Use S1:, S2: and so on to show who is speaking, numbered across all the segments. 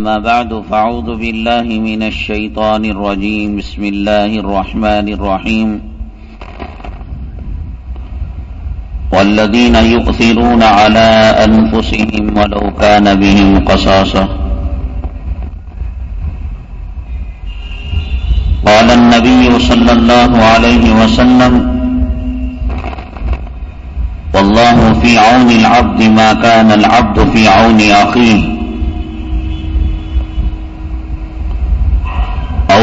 S1: أما بعد فأعوذ بالله من الشيطان الرجيم. بسم الله الرحمن الرحيم. والذين يؤثرون على أنفسهم ولو كان بهم قصاصة. قال النبي صلى الله عليه وسلم والله في عون العبد ما كان العبد في عون أخيه.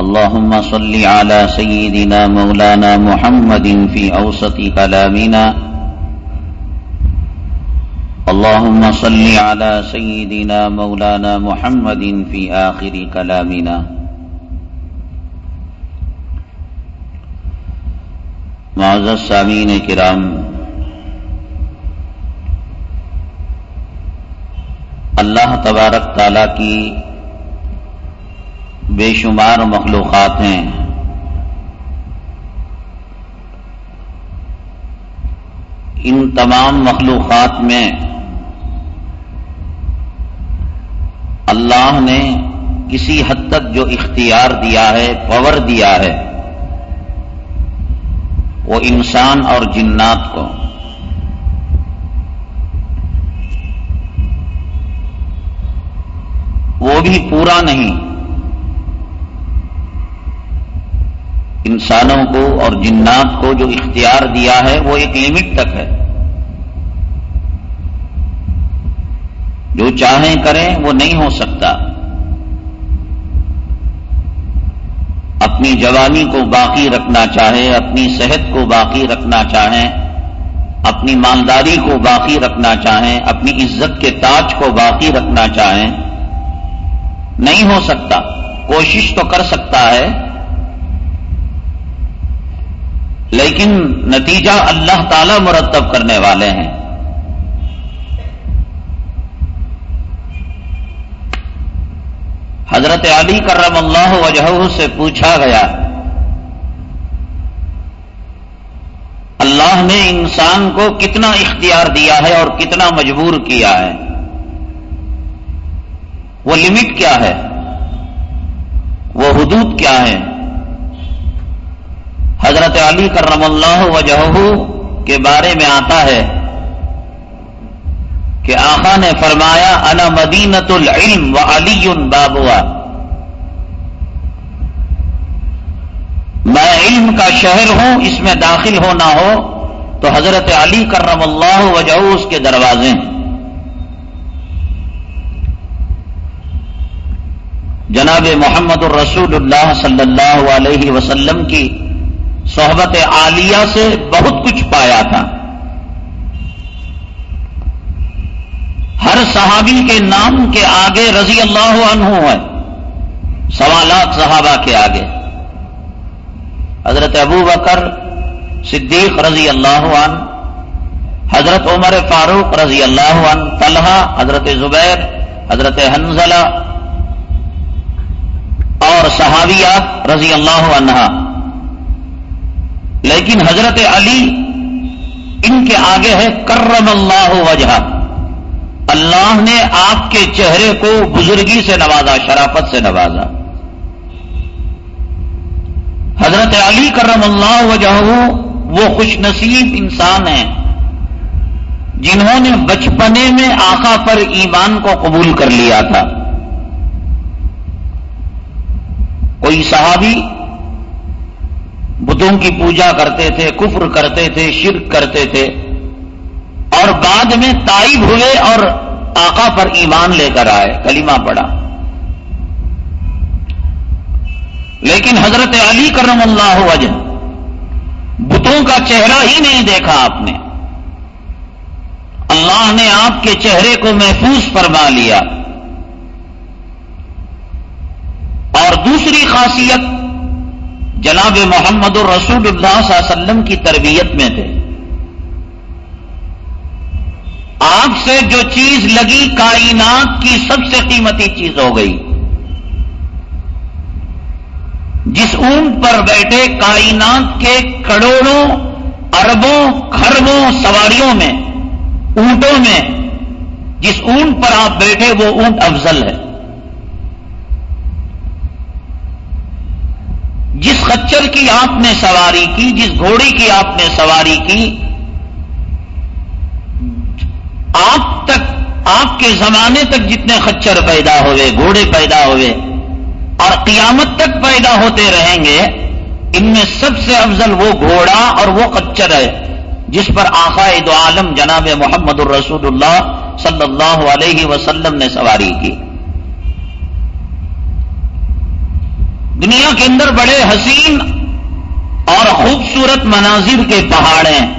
S1: اللهم صل على سيدنا مولانا محمد في أوسط كلامنا. اللهم صل على سيدنا مولانا محمد في آخر كلامنا. معزز سامعین کرام، اللہ تبارک تعالی کی بے شمار مخلوقات ہیں۔ ان تمام مخلوقات میں اللہ نے کسی حد تک جو اختیار دیا ہے پور دیا ہے، وہ انسان اور جنات کو۔ وہ بھی پورا نہیں۔ انسانوں کو اور جنات کو جو اختیار دیا ہے وہ ایک لمٹ تک ہے۔ جو چاہیں کریں وہ نہیں ہو سکتا۔ اپنی جوانی کو باقی رکھنا چاہے، اپنی صحت کو باقی رکھنا چاہیں اپنی مالداری کو باقی رکھنا چاہیں اپنی عزت کے تاج کو باقی رکھنا چاہیں نہیں ہو سکتا۔ کوشش تو کر سکتا ہے لیکن نتیجہ اللہ تعالی مرتب کرنے والے ہیں۔ حضرت علی کرم اللہ وجہ سے پوچھا گیا، اللہ نے انسان کو کتنا اختیار دیا ہے اور کتنا مجبور کیا ہے؟ وہ لمٹ کیا ہے؟ وہ حدود کیا ہے حضرت علی کرم اللہ وجہ کے بارے میں آتا ہے کہ آقا نے فرمایا، انا مدینت العلم و علی بابوا میں علم کا شہر ہوں، اس میں داخل ہونا ہو، تو حضرت علی کرم اللہ وجہ اس کے دروازے ہیں۔ جناب محمد الرسول اللہ صلی اللہ علیہ وسلم کی صحبت عالیہ سے بہت کچھ پایا تھا۔ ہر صحابی کے نام کے آگے رضی اللہ عنہ ہے سوالات صحابہ کے آگے۔ حضرت ابو بکر صدیق رضی اللہ عنہ، حضرت عمر فاروق رضی اللہ عنہ، طلحہ، حضرت زبیر، حضرت حنزلہ اور صحابیات رضی اللہ عنہ۔ لیکن حضرت علی ان کے آگے ہے، کرم اللہ وجہ اللہ نے آپ کے چہرے کو بزرگی سے نوازا، شرافت سے نوازا۔ حضرت علی کرم اللہ وجہ وہ خوش نصیب انسان ہیں، جنہوں نے بچپنے میں آقا پر ایمان کو قبول کر لیا تھا۔ کوئی صحابی بتوں کی پوجا کرتے تھے، کفر کرتے تھے، شرک کرتے تھے۔ اور بعد میں تائب ہوئے اور آقا پر ایمان لے کر آئے، کلمہ پڑا لیکن حضرت علی کرم اللہ وجہ، بتوں کا چہرہ ہی نہیں دیکھا آپ نے۔ اللہ نے آپ کے چہرے کو محفوظ فرما لیا۔ اور دوسری خاصیت جناب محمد الرسول اللہ صلی اللہ علیہ وسلم کی تربیت میں تھے۔ آپ سے جو چیز لگی کائنات کی سب سے قیمتی چیز ہو گئی۔ جس اونٹ پر بیٹھے کائنات کے کروڑوں، اربوں خربوں سواریوں میں، اونٹوں میں، جس اونٹ پر آپ بیٹھے وہ اونٹ افضل ہے۔ جس خچر کی آپ نے سواری کی، جس گھوڑی کی آپ نے سواری کی، آپ تک، آپ کے زمانے تک جتنے خچر پیدا ہوئے، گھوڑے پیدا ہوئے، اور قیامت تک پیدا ہوتے رہیں گے، ان میں سب سے افضل وہ گھوڑا اور وہ خچر ہے، جس پر دو عالم جناب محمد الرسول اللہ صلی اللہ علیہ وسلم نے سواری کی۔ دنیا کے اندر بڑے حسین اور خوبصورت مناظر کے پہاڑ ہیں۔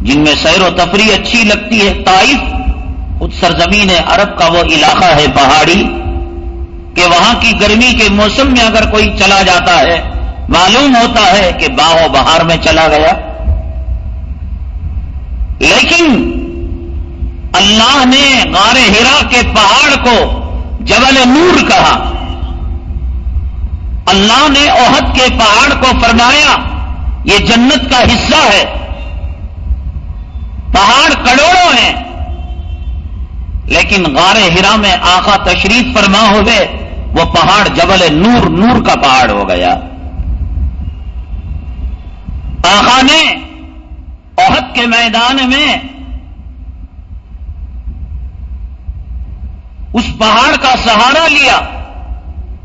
S1: جن میں سیر و تفریح اچھی لگتی ہے۔ تائف خود سرزمین عرب کا وہ علاقہ ہے پہاڑی کہ وہاں کی گرمی کے موسم میں اگر کوئی چلا جاتا ہے، معلوم ہوتا ہے کہ باغ و بہار میں چلا گیا۔ لیکن اللہ نے غار ہرا کے پہاڑ کو جبل نور کہا، اللہ نے عہد کے پہاڑ کو فرمایا، یہ جنت کا حصہ ہے۔ پہاڑ کروڑوں ہیں۔ لیکن غار ہرا میں آخا تشریف فرما ہوئے وہ پہاڑ جبل نور نور کا پہاڑ ہو گیا۔ آخا نے عہد کے میدان میں اس پہاڑ کا سہارا لیا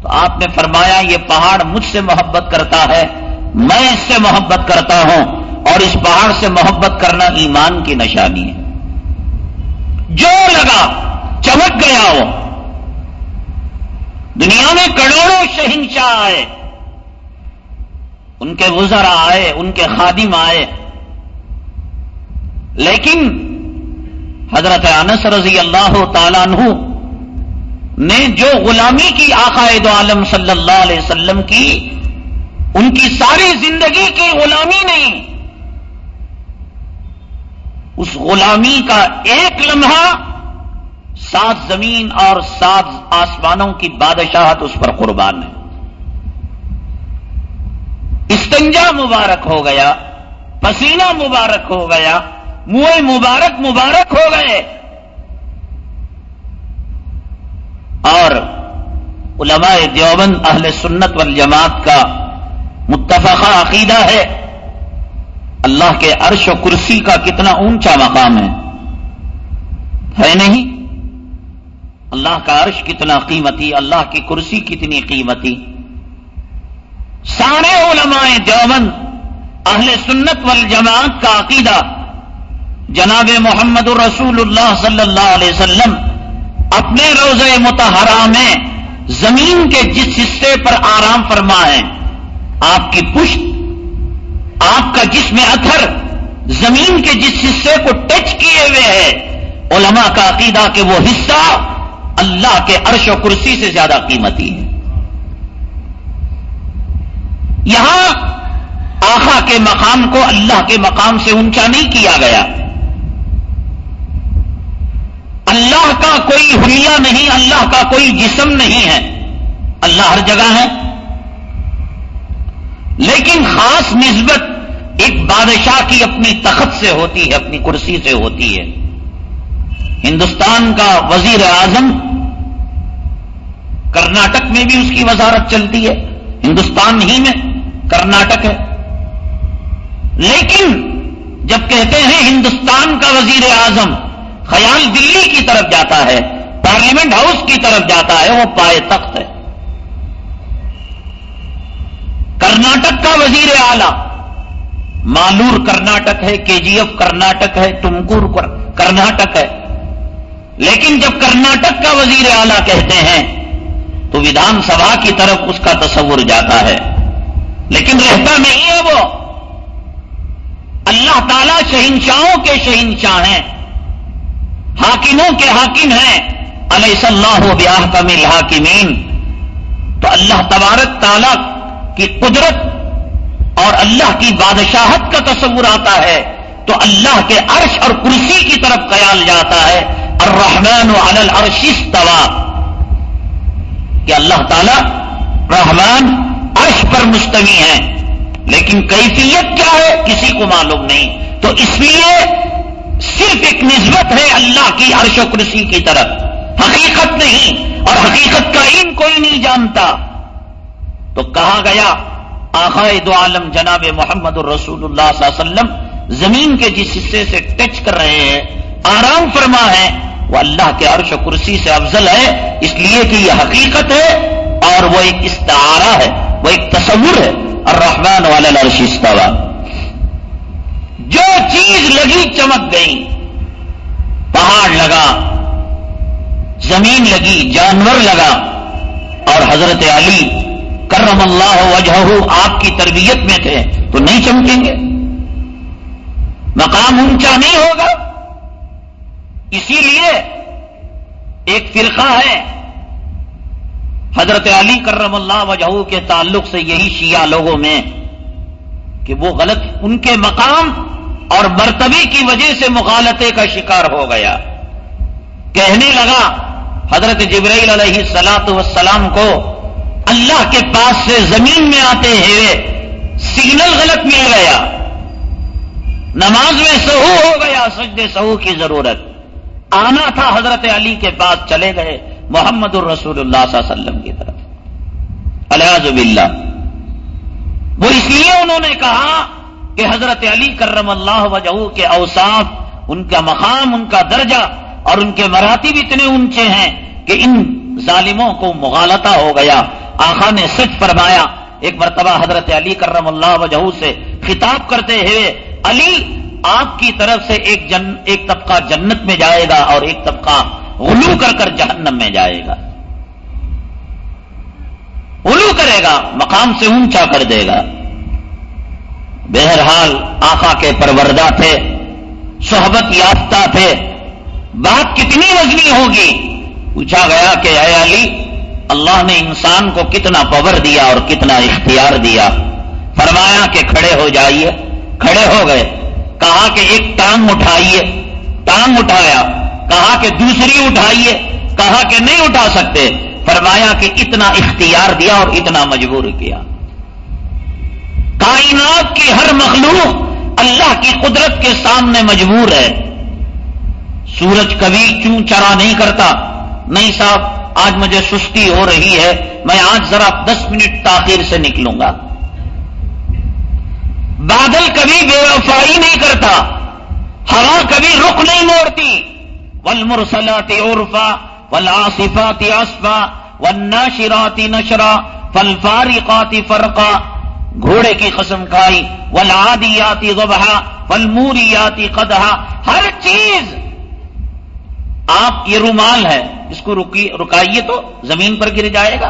S1: تو آپ نے فرمایا یہ پہاڑ مجھ سے محبت کرتا ہے، میں اس سے محبت کرتا ہوں اور اس پہاڑ سے محبت کرنا ایمان کی نشانی ہے۔ جو لگا چمک گیا وہ۔ دنیا میں کروڑوں شہنشاہ آئے۔ ان کے وزرا آئے، ان کے خادم آئے۔ لیکن حضرت انس رضی اللہ تعالیٰ عنہ نے جو غلامی کی عقائد عالم صلی اللہ علیہ وسلم کی، ان کی ساری زندگی کی غلامی نہیں۔ اس غلامی کا ایک لمحہ سات زمین اور سات آسمانوں کی بادشاہت اس پر قربان ہے۔ استنجا مبارک ہو گیا، پسینہ مبارک ہو گیا منہ مبارک مبارک ہو گئے۔ اور علماء دیوبند اہل سنت والجماعت کا متفقہ عقیدہ ہے۔ اللہ کے عرش و کرسی کا کتنا اونچا مقام ہے۔ ہے نہیں؟ اللہ کا عرش کتنا قیمتی، اللہ کی کرسی کتنی قیمتی۔ سارے علماء دیوبند اہل سنت والجماعت کا عقیدہ جناب محمد الرسول اللہ صلی اللہ علیہ وسلم اپنے روز متحرہ میں زمین کے جس حصے پر آرام فرما ہے، آپ کی پشت، آپ کا جسم اتھر زمین کے جس حصے کو ٹچ کیے ہوئے ہے علماء کا عقیدہ کہ وہ حصہ اللہ کے عرش و کرسی سے زیادہ قیمتی ہے۔ یہاں آخا کے مقام کو اللہ کے مقام سے اونچا نہیں کیا گیا۔ اللہ کا کوئی حلیہ نہیں، اللہ کا کوئی جسم نہیں ہے۔ اللہ ہر جگہ ہے۔ لیکن خاص نسبت ایک بادشاہ کی اپنی تخت سے ہوتی ہے، اپنی کرسی سے ہوتی ہے۔ ہندوستان کا وزیر اعظم کرناٹک میں بھی اس کی وزارت چلتی ہے۔ ہندوستان ہی میں کرناٹک ہے۔ لیکن جب کہتے ہیں ہندوستان کا وزیر اعظم خیال دلی کی طرف جاتا ہے، پارلیمنٹ ہاؤس کی طرف جاتا ہے، وہ پائے تخت ہے۔ کرناٹک کا وزیر اعلی مالور کرناٹک ہے، کے جی ایف کرناٹک ہے تمکور کرناٹک ہے۔ لیکن جب کرناٹک کا وزیر اعلی کہتے ہیں، تو ودھان سبھا کی طرف اس کا تصور جاتا ہے۔ لیکن رہتا نہیں ہے وہ۔ اللہ تعالی شہنشاہوں کے شہنشاہ ہیں۔ حاکموں کے حاکم ہیں۔ علیہ اللہ بیاہ کا مل حاکمین تو اللہ تبارک تعالی کی قدرت اور اللہ کی بادشاہت کا تصور آتا ہے۔ تو اللہ کے عرش اور کرسی کی طرف خیال جاتا ہے۔ الرحمن علی العرش استوا کہ اللہ تعالی رحمان عرش پر مستوی ہیں۔ لیکن کیفیت کیا ہے؟ کسی کو معلوم نہیں۔ تو اس لیے صرف ایک نسبت ہے اللہ کی عرش و کرسی کی طرف۔ حقیقت نہیں، اور حقیقت کا علم کوئی نہیں جانتا۔ تو کہا گیا دو عالم جناب محمد الرسول اللہ صلی اللہ علیہ وسلم زمین کے جس حصے سے ٹچ کر رہے ہیں، آرام فرما ہے، وہ اللہ کے عرش و کرسی سے افضل ہے۔ اس لیے کہ یہ حقیقت ہے، اور وہ ایک استعارہ ہے، وہ ایک تصور ہے۔ اور رحمان والا استوا جو چیز لگی چمک گئی پہاڑ لگا، زمین لگی، جانور لگا۔ اور حضرت علی کرم اللہ وجہ آپ کی تربیت میں تھے، تو نہیں چمکیں گے۔ مقام اونچا نہیں ہوگا۔ اسی لیے ایک فرقہ ہے۔ حضرت علی کرم اللہ وجہ کے تعلق سے یہی شیعہ لوگوں میں کہ وہ غلط ان کے مقام اور مرتبے کی وجہ سے مغالطے کا شکار ہو گیا۔ کہنے لگا حضرت جبرائیل علیہ سلاط وسلام کو، اللہ کے پاس سے زمین میں آتے ہوئے سگنل غلط مل گیا۔ نماز میں سہو ہو گیا، سجدے سہو کی ضرورت۔ آنا تھا حضرت علی کے پاس، چلے گئے محمد الرسول اللہ صلی اللہ علیہ وسلم کی طرف۔ الحاظ باللہ۔ وہ اس لیے انہوں نے کہا کہ حضرت علی کرم اللہ وجہ کے اوصاف، ان کا مقام، ان کا درجہ اور ان کے مراتب اتنے اونچے ہیں کہ ان ظالموں کو مغالطہ ہو گیا۔ آخا نے سچ فرمایا، ایک مرتبہ حضرت علی کرم اللہ وجہ سے خطاب کرتے ہوئے، علی، آپ کی طرف سے ایک جن، ایک طبقہ جنت میں جائے گا اور ایک طبقہ غلو کر کر جہنم میں جائے گا۔ غلو کرے گا، مقام سے اونچا کر دے گا۔ بہرحال آقا کے پروردہ تھے، صحبت یافتہ تھے۔ بات کتنی وزنی ہوگی؟ پوچھا گیا کہ اے علی، اللہ نے انسان کو کتنا پور دیا اور کتنا اختیار دیا۔ فرمایا کہ کھڑے ہو جائیے۔ کھڑے ہو گئے۔ کہا کہ ایک ٹانگ اٹھائیے۔ ٹانگ اٹھایا۔ کہا کہ دوسری اٹھائیے۔ کہا کہ نہیں اٹھا سکتے۔ فرمایا کہ اتنا اختیار دیا اور اتنا مجبور کیا۔ کائنات کی ہر مخلوق اللہ کی قدرت کے سامنے مجبور ہے۔ سورج کبھی کیوں چرا نہیں کرتا۔ نہیں صاحب، آج مجھے سستی ہو رہی ہے۔ میں آج ذرا دس منٹ تاخیر سے نکلوں گا۔ بادل کبھی بے وفائی نہیں کرتا۔ ہوا کبھی رخ نہیں موڑتی۔ ول مرسلاتی عرفا ول آصفاتی آسفا ول نشراتی نشرا فل فارقاتی فرقا، گھوڑے کی قسم کھائی ولادی آتی غبہ ولموری آتی قدہ ہر چیز آپ، یہ رومال ہے، اس کو رکائیے تو زمین پر گر جائے گا۔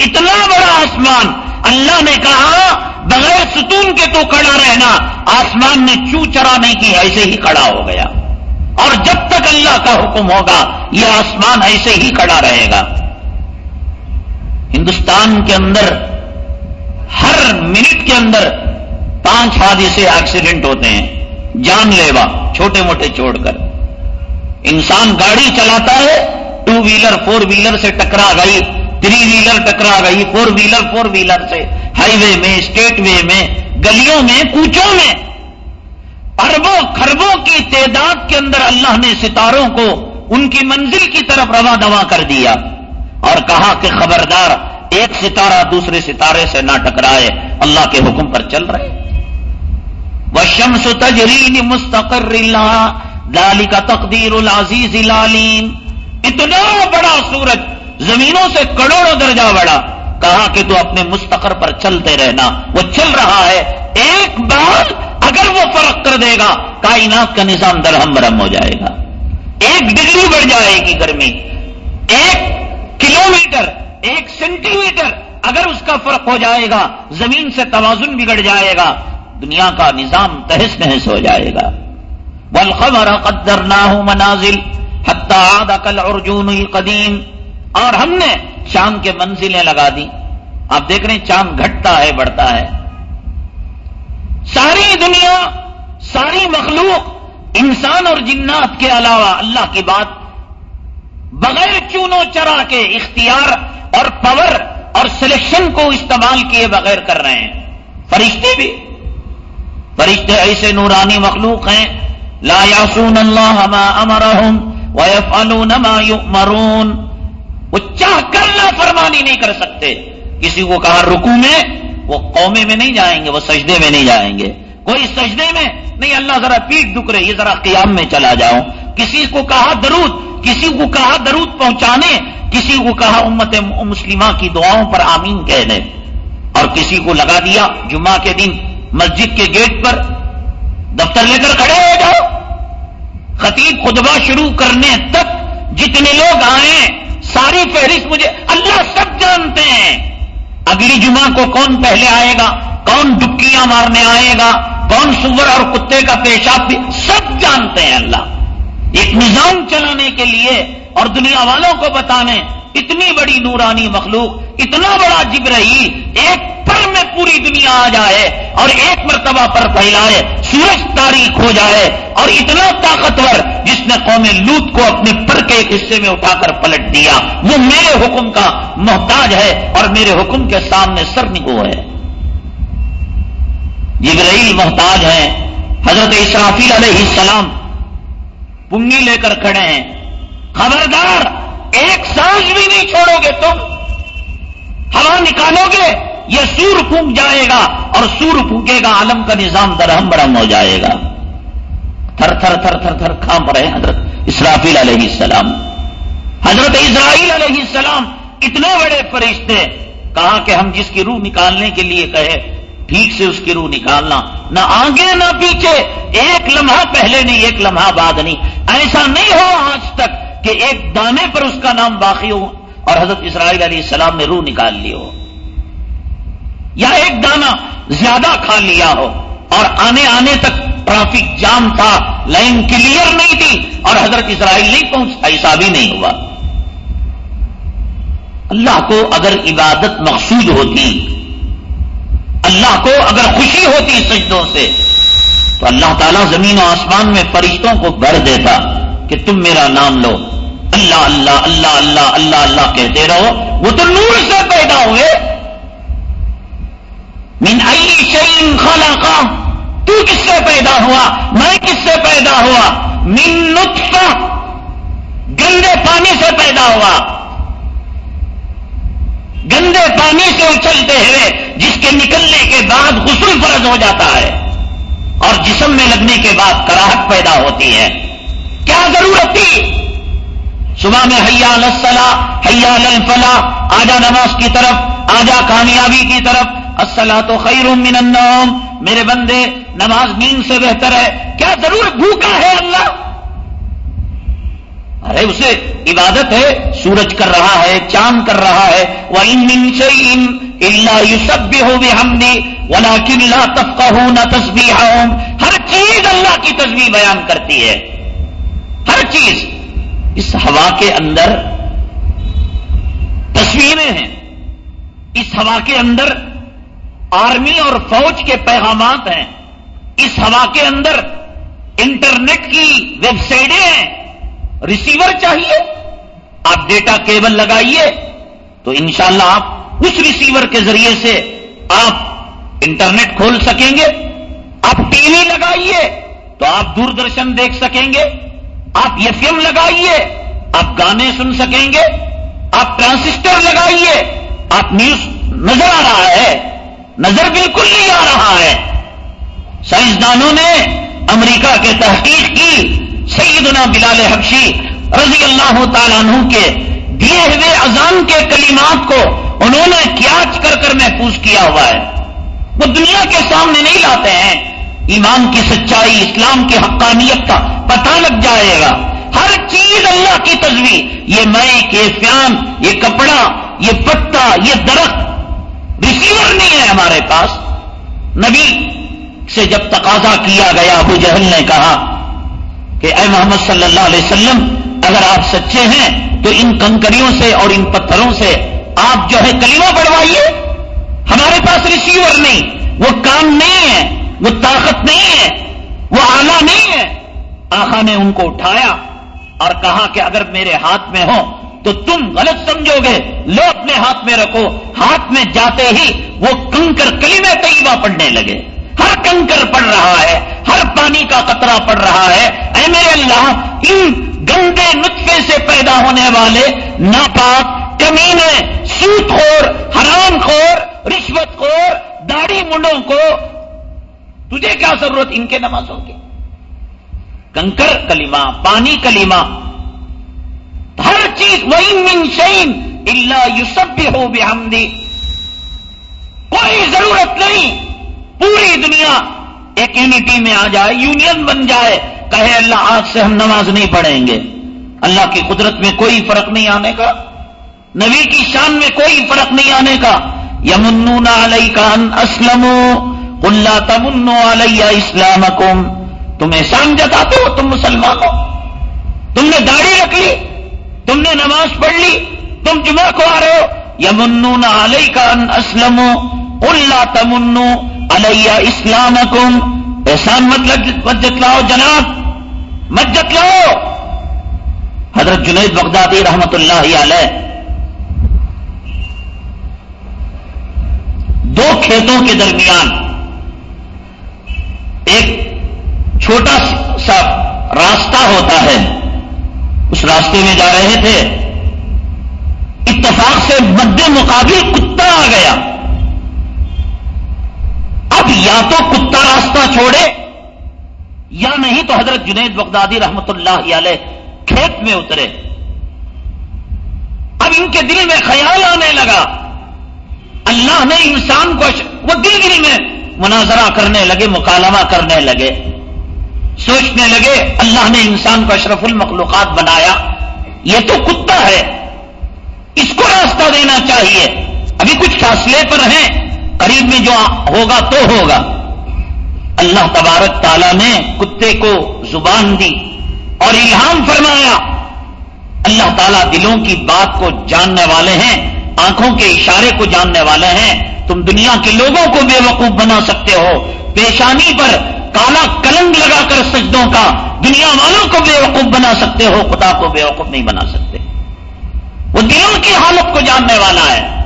S1: اتنا بڑا آسمان، اللہ نے کہا، بغیر ستون کے تو کڑا رہنا۔ آسمان نے چو چرا نہیں کی، ایسے ہی کڑا ہو گیا۔ اور جب تک اللہ کا حکم ہوگا، یہ آسمان ایسے ہی کڑا رہے گا۔ ہندوستان کے اندر، ہر منٹ کے اندر پانچ حادثے ایکسیڈنٹ ہوتے ہیں، جان لیوا، چھوٹے موٹے چھوڑ کر۔ انسان گاڑی چلاتا ہے ٹو ویلر فور ویلر سے ٹکرا گئی تھری ویلر ٹکرا گئی فور ویلر فور ویلر سے۔ ہائی وے میں اسٹیٹ وے میں، گلیوں میں، کوچوں میں۔ اربوں خربوں کی تعداد کے اندر اللہ نے ستاروں کو ان کی منزل کی طرف روا دوا کر دیا۔ اور کہا کہ خبردار ایک ستارہ دوسرے ستارے سے نہ ٹکرائے، اللہ کے حکم پر چل رہے۔ وہ شمس تجرین مستقر لالی کا تقدیر العزیز العلیم اتنا بڑا سورج زمینوں سے کروڑوں درجہ بڑا۔ کہا کہ تو اپنے مستقر پر چلتے رہنا۔ وہ چل رہا ہے۔ ایک بار اگر وہ فرق کر دے گا، کائنات کا نظام درہم برہم ہو جائے گا۔ ایک ڈگری بڑھ جائے گی گرمی۔ ایک کلو میٹر ایک سینٹی میٹر اگر اس کا فرق ہو جائے گا، زمین سے توازن بگڑ جائے گا، دنیا کا نظام تہس نہس ہو جائے گا۔ بلخبر قدر نہ منازل حتہ کل ارجون قدیم اور ہم نے چاند کے منزلیں لگا دی آپ دیکھ رہے ہیں چاند گھٹتا ہے، بڑھتا ہے۔ ساری دنیا، ساری مخلوق انسان اور جنات کے علاوہ اللہ کی بات بغیر چونو چرا کے اختیار اور پاور اور سلیکشن کو استعمال کیے بغیر کر رہے ہیں۔ فرشتے بھی۔ فرشتے ایسے نورانی مخلوق ہیں۔ لا یاسون اللہ ما امرهم ويفعلون ما يؤمرون۔ وہ چاہ کر لا فرمانی نہیں کر سکتے۔ کسی کو کہا رکو میں وہ قومے میں نہیں جائیں گے، وہ سجدے میں نہیں جائیں گے۔ کوئی سجدے میں نہیں، اللہ ذرا پیٹ دکھ رہے یہ ذرا قیام میں چلا جاؤ کسی کو کہا درود کسی کو کہا درود پہنچانے، کسی کو کہا امت مسلمہ کی دعاؤں پر آمین کہہ دے اور کسی کو لگا دیا جمعہ کے دن مسجد کے گیٹ پر دفتر لے کر کھڑے ہو جاؤ۔ خطیب خطبہ شروع کرنے تک جتنے لوگ آئے، ساری فہرست مجھے اللہ سب جانتے ہیں۔ اگلی جمعہ کو کون پہلے آئے گا؟ کون ڈبکیاں مارنے آئے گا؟ کون سور اور کتے کا پیشاب بھی سب جانتے ہیں اللہ۔ ایک نظام چلانے کے لیے اور دنیا والوں کو بتانے، اتنی بڑی نورانی مخلوق، اتنا بڑا جبرئی ایک پر میں پوری دنیا آ جائے اور ایک مرتبہ پر پھیلائے، سورج تاریخ ہو جائے اور اتنا طاقتور جس نے قوم لوت کو اپنے پر کے ایک حصے میں اٹھا کر پلٹ دیا۔ وہ میرے حکم کا محتاج ہے اور میرے حکم کے سامنے سر نکو ہے۔ جبرائیل محتاج ہے حضرت اسرافیل علیہ السلام پنگی لے کر کھڑے ہیں۔ خبردار، ایک سانس بھی نہیں چھوڑو گے تم۔ ہوا نکالو گے، یہ سور پھونک جائے گا اور سور پھونکے گا، عالم کا نظام درہم برہم ہو جائے گا۔ تھر تھر تھر تھر تھر کھام پڑے حضرت اسرافیل علیہ السلام۔ حضرت اسرائیل علیہ السلام، اتنے بڑے فرشتے، کہا کہ ہم جس کی روح نکالنے کے لیے کہے ٹھیک سے اس کی روح نکالنا، نہ آگے نہ پیچھے، ایک لمحہ پہلے نہیں، ایک لمحہ بعد نہیں۔ ایسا نہیں ہو آج تک کہ ایک دانے پر اس کا نام باقی ہو اور حضرت اسرائیل علیہ السلام نے روح نکال لی ہو۔ یا ایک دانہ زیادہ کھا لیا ہو اور آنے آنے تک ٹرافک جام تھا، لائن کلیئر نہیں تھی اور حضرت اسرائیل نہیں پہنچتا ایسا بھی نہیں ہوا۔ اللہ کو اگر عبادت مقصود ہوتی اللہ کو اگر خوشی ہوتی سجدوں سے، تو اللہ تعالیٰ زمین و آسمان میں فرشتوں کو بھر دیتا کہ تم میرا نام لو۔ اللہ اللہ اللہ اللہ اللہ اللہ کہتے رہو۔ وہ تو نور سے پیدا ہوئے۔ من ای شعین خالہ تو کس سے پیدا ہوا؟ میں کس سے پیدا ہوا؟ من نطفہ۔ گندے پانی سے پیدا ہوا۔ گندے پانی سے اچھلتے ہوئے جس کے نکلنے کے بعد غسل فرض ہو جاتا ہے۔ اور جسم میں لگنے کے بعد کراہٹ پیدا ہوتی ہے۔ کیا ضرورت تھی؟ صبح میں حیا الصلاح حیا الفلاح، آجا نماز کی طرف، آجا کامیابی کی طرف۔ السلح تو خیر من النوم۔ میرے بندے، نماز نیند سے بہتر ہے۔ کیا ضرور بھوکا ہے اللہ؟ ارے اسے عبادت ہے، سورج کر رہا ہے، چاند کر رہا ہے۔ وہ ان اللہ یو سب بھی ہو بھی ہم نے ولا کلّا تفقہ نہ تصویر ہر چیز اللہ کی تصویر بیان کرتی ہے۔ ہر چیز۔ اس ہوا کے اندر تصویریں ہیں۔ اس ہوا کے اندر آرمی اور فوج کے پیغامات ہیں۔ اس ہوا کے اندر انٹرنیٹ کی ویب سائٹیں ہیں۔ ریسیور چاہیے، آپ ڈیٹا کیبل لگائیے، تو انشاءاللہ آپ اس ریسیور کے ذریعے سے آپ انٹرنیٹ کھول سکیں گے، آپ ٹی وی لگائیے تو آپ دوردرشن دیکھ سکیں گے، آپ ایف ایم لگائیے، آپ گانے سن سکیں گے، آپ ٹرانسسٹر لگائیے، آپ نیوز نظر آ رہا ہے، نظر بالکل نہیں آ رہا ہے۔ سائنسدانوں نے امریکہ کے تحقیق کی سیدنا بلال حبشی رضی اللہ تعالیٰ عنہ کے دیے ہوئے اذان کے کلمات کو انہوں نے کیاچ کر کر محفوظ کیا ہوا ہے؟ وہ دنیا کے سامنے نہیں لاتے ہیں۔ ایمان کی سچائی، اسلام کی حقانیت کا پتہ لگ جائے گا۔ ہر چیز اللہ کی تصویر یہ میک یہ فیان، یہ کپڑا، یہ پتا، یہ درخت۔ ریسیور نہیں ہے ہمارے پاس۔ نبی سے جب تقاضا کیا گیا، ابو جہل نے کہا کہ اے محمد صلی اللہ علیہ وسلم، اگر آپ سچے ہیں، تو ان کنکریوں سے اور ان پتھروں سے آپ جو ہے کلیمہ بڑھوائیے۔ ہمارے پاس ریسیور نہیں، وہ کام نہیں ہے، وہ طاقت نہیں ہے، وہ آلہ نہیں ہے۔ آخا نے ان کو اٹھایا اور کہا کہ اگر میرے ہاتھ میں ہو، تو تم غلط سمجھو گے۔ لو اپنے ہاتھ میں رکھو، ہاتھ میں جاتے ہی وہ کنکر کلیمے طیبہ پڑھنے لگے۔ ہر کنکر پڑ رہا ہے، ہر پانی کا قطرہ پڑ رہا ہے۔ اے میرے اللہ، ان گندے نطفے سے پیدا ہونے والے ناپاک کمینے سوت خور، حرام خور، رشوت خور، داڑھی منڈوں کو تجھے کیا ضرورت؟ ان کے نمازوں کی۔ کنکر کلیما پانی کلیما ہر چیز وہی من شین اللہ یوسف بھی ہو بے کوئی ضرورت نہیں۔ پوری دنیا ایک یونٹی میں آ جائے، یونین بن جائے، کہے اللہ آج سے ہم نماز نہیں پڑھیں گے۔ اللہ کی قدرت میں کوئی فرق نہیں آنے کا۔ نبی کی شان میں کوئی فرق نہیں آنے کا۔ یمن علیہ کا اسلم اللہ تمن علیہ اسلام تم احسان جتاتے ہو، تم مسلمان ہو۔ تم نے داڑھی رکھ لی، تم نے نماز پڑھ لی، تم جمعہ کو آ رہے ہو۔ یمن علیہ کا اسلم اللہ تمن علیہ اسلام احسان مت جتلاؤ جناب. مت جتلاؤ. حضرت جنید بغدادی رحمت اللہ علیہ. دو کھیتوں کے درمیان ایک چھوٹا سا راستہ ہوتا ہے. اس راستے میں جا رہے تھے. اتفاق سے مد مقابل کتا آ گیا. اب یا تو کتا راستہ چھوڑے، یا نہیں تو حضرت جنید بغدادی رحمت اللہ علیہ کھیت میں اترے۔ اب ان کے دل میں خیال آنے لگا۔ اللہ نے انسان کو وہ دل گری میں مناظرہ کرنے لگے، مکالمہ کرنے لگے۔ سوچنے لگے، اللہ نے انسان کو اشرف المخلوقات بنایا۔ یہ تو کتا ہے۔ اس کو راستہ دینا چاہیے۔ ابھی کچھ فاصلے پر ہیں قریب میں جو ہوگا تو ہوگا۔ اللہ تبارک تعالیٰ نے کتے کو زبان دی اور الہام فرمایا۔ اللہ تعالیٰ دلوں کی بات کو جاننے والے ہیں، آنکھوں کے اشارے کو جاننے والے ہیں۔ تم دنیا کے لوگوں کو بے وقوف بنا سکتے ہو۔ پیشانی پر کالا کلنگ لگا کر سجدوں کا دنیا والوں کو بے وقوف بنا سکتے ہو، خدا کو بے وقوف نہیں بنا سکتے۔ وہ دلوں کی حالت کو جاننے والا ہے۔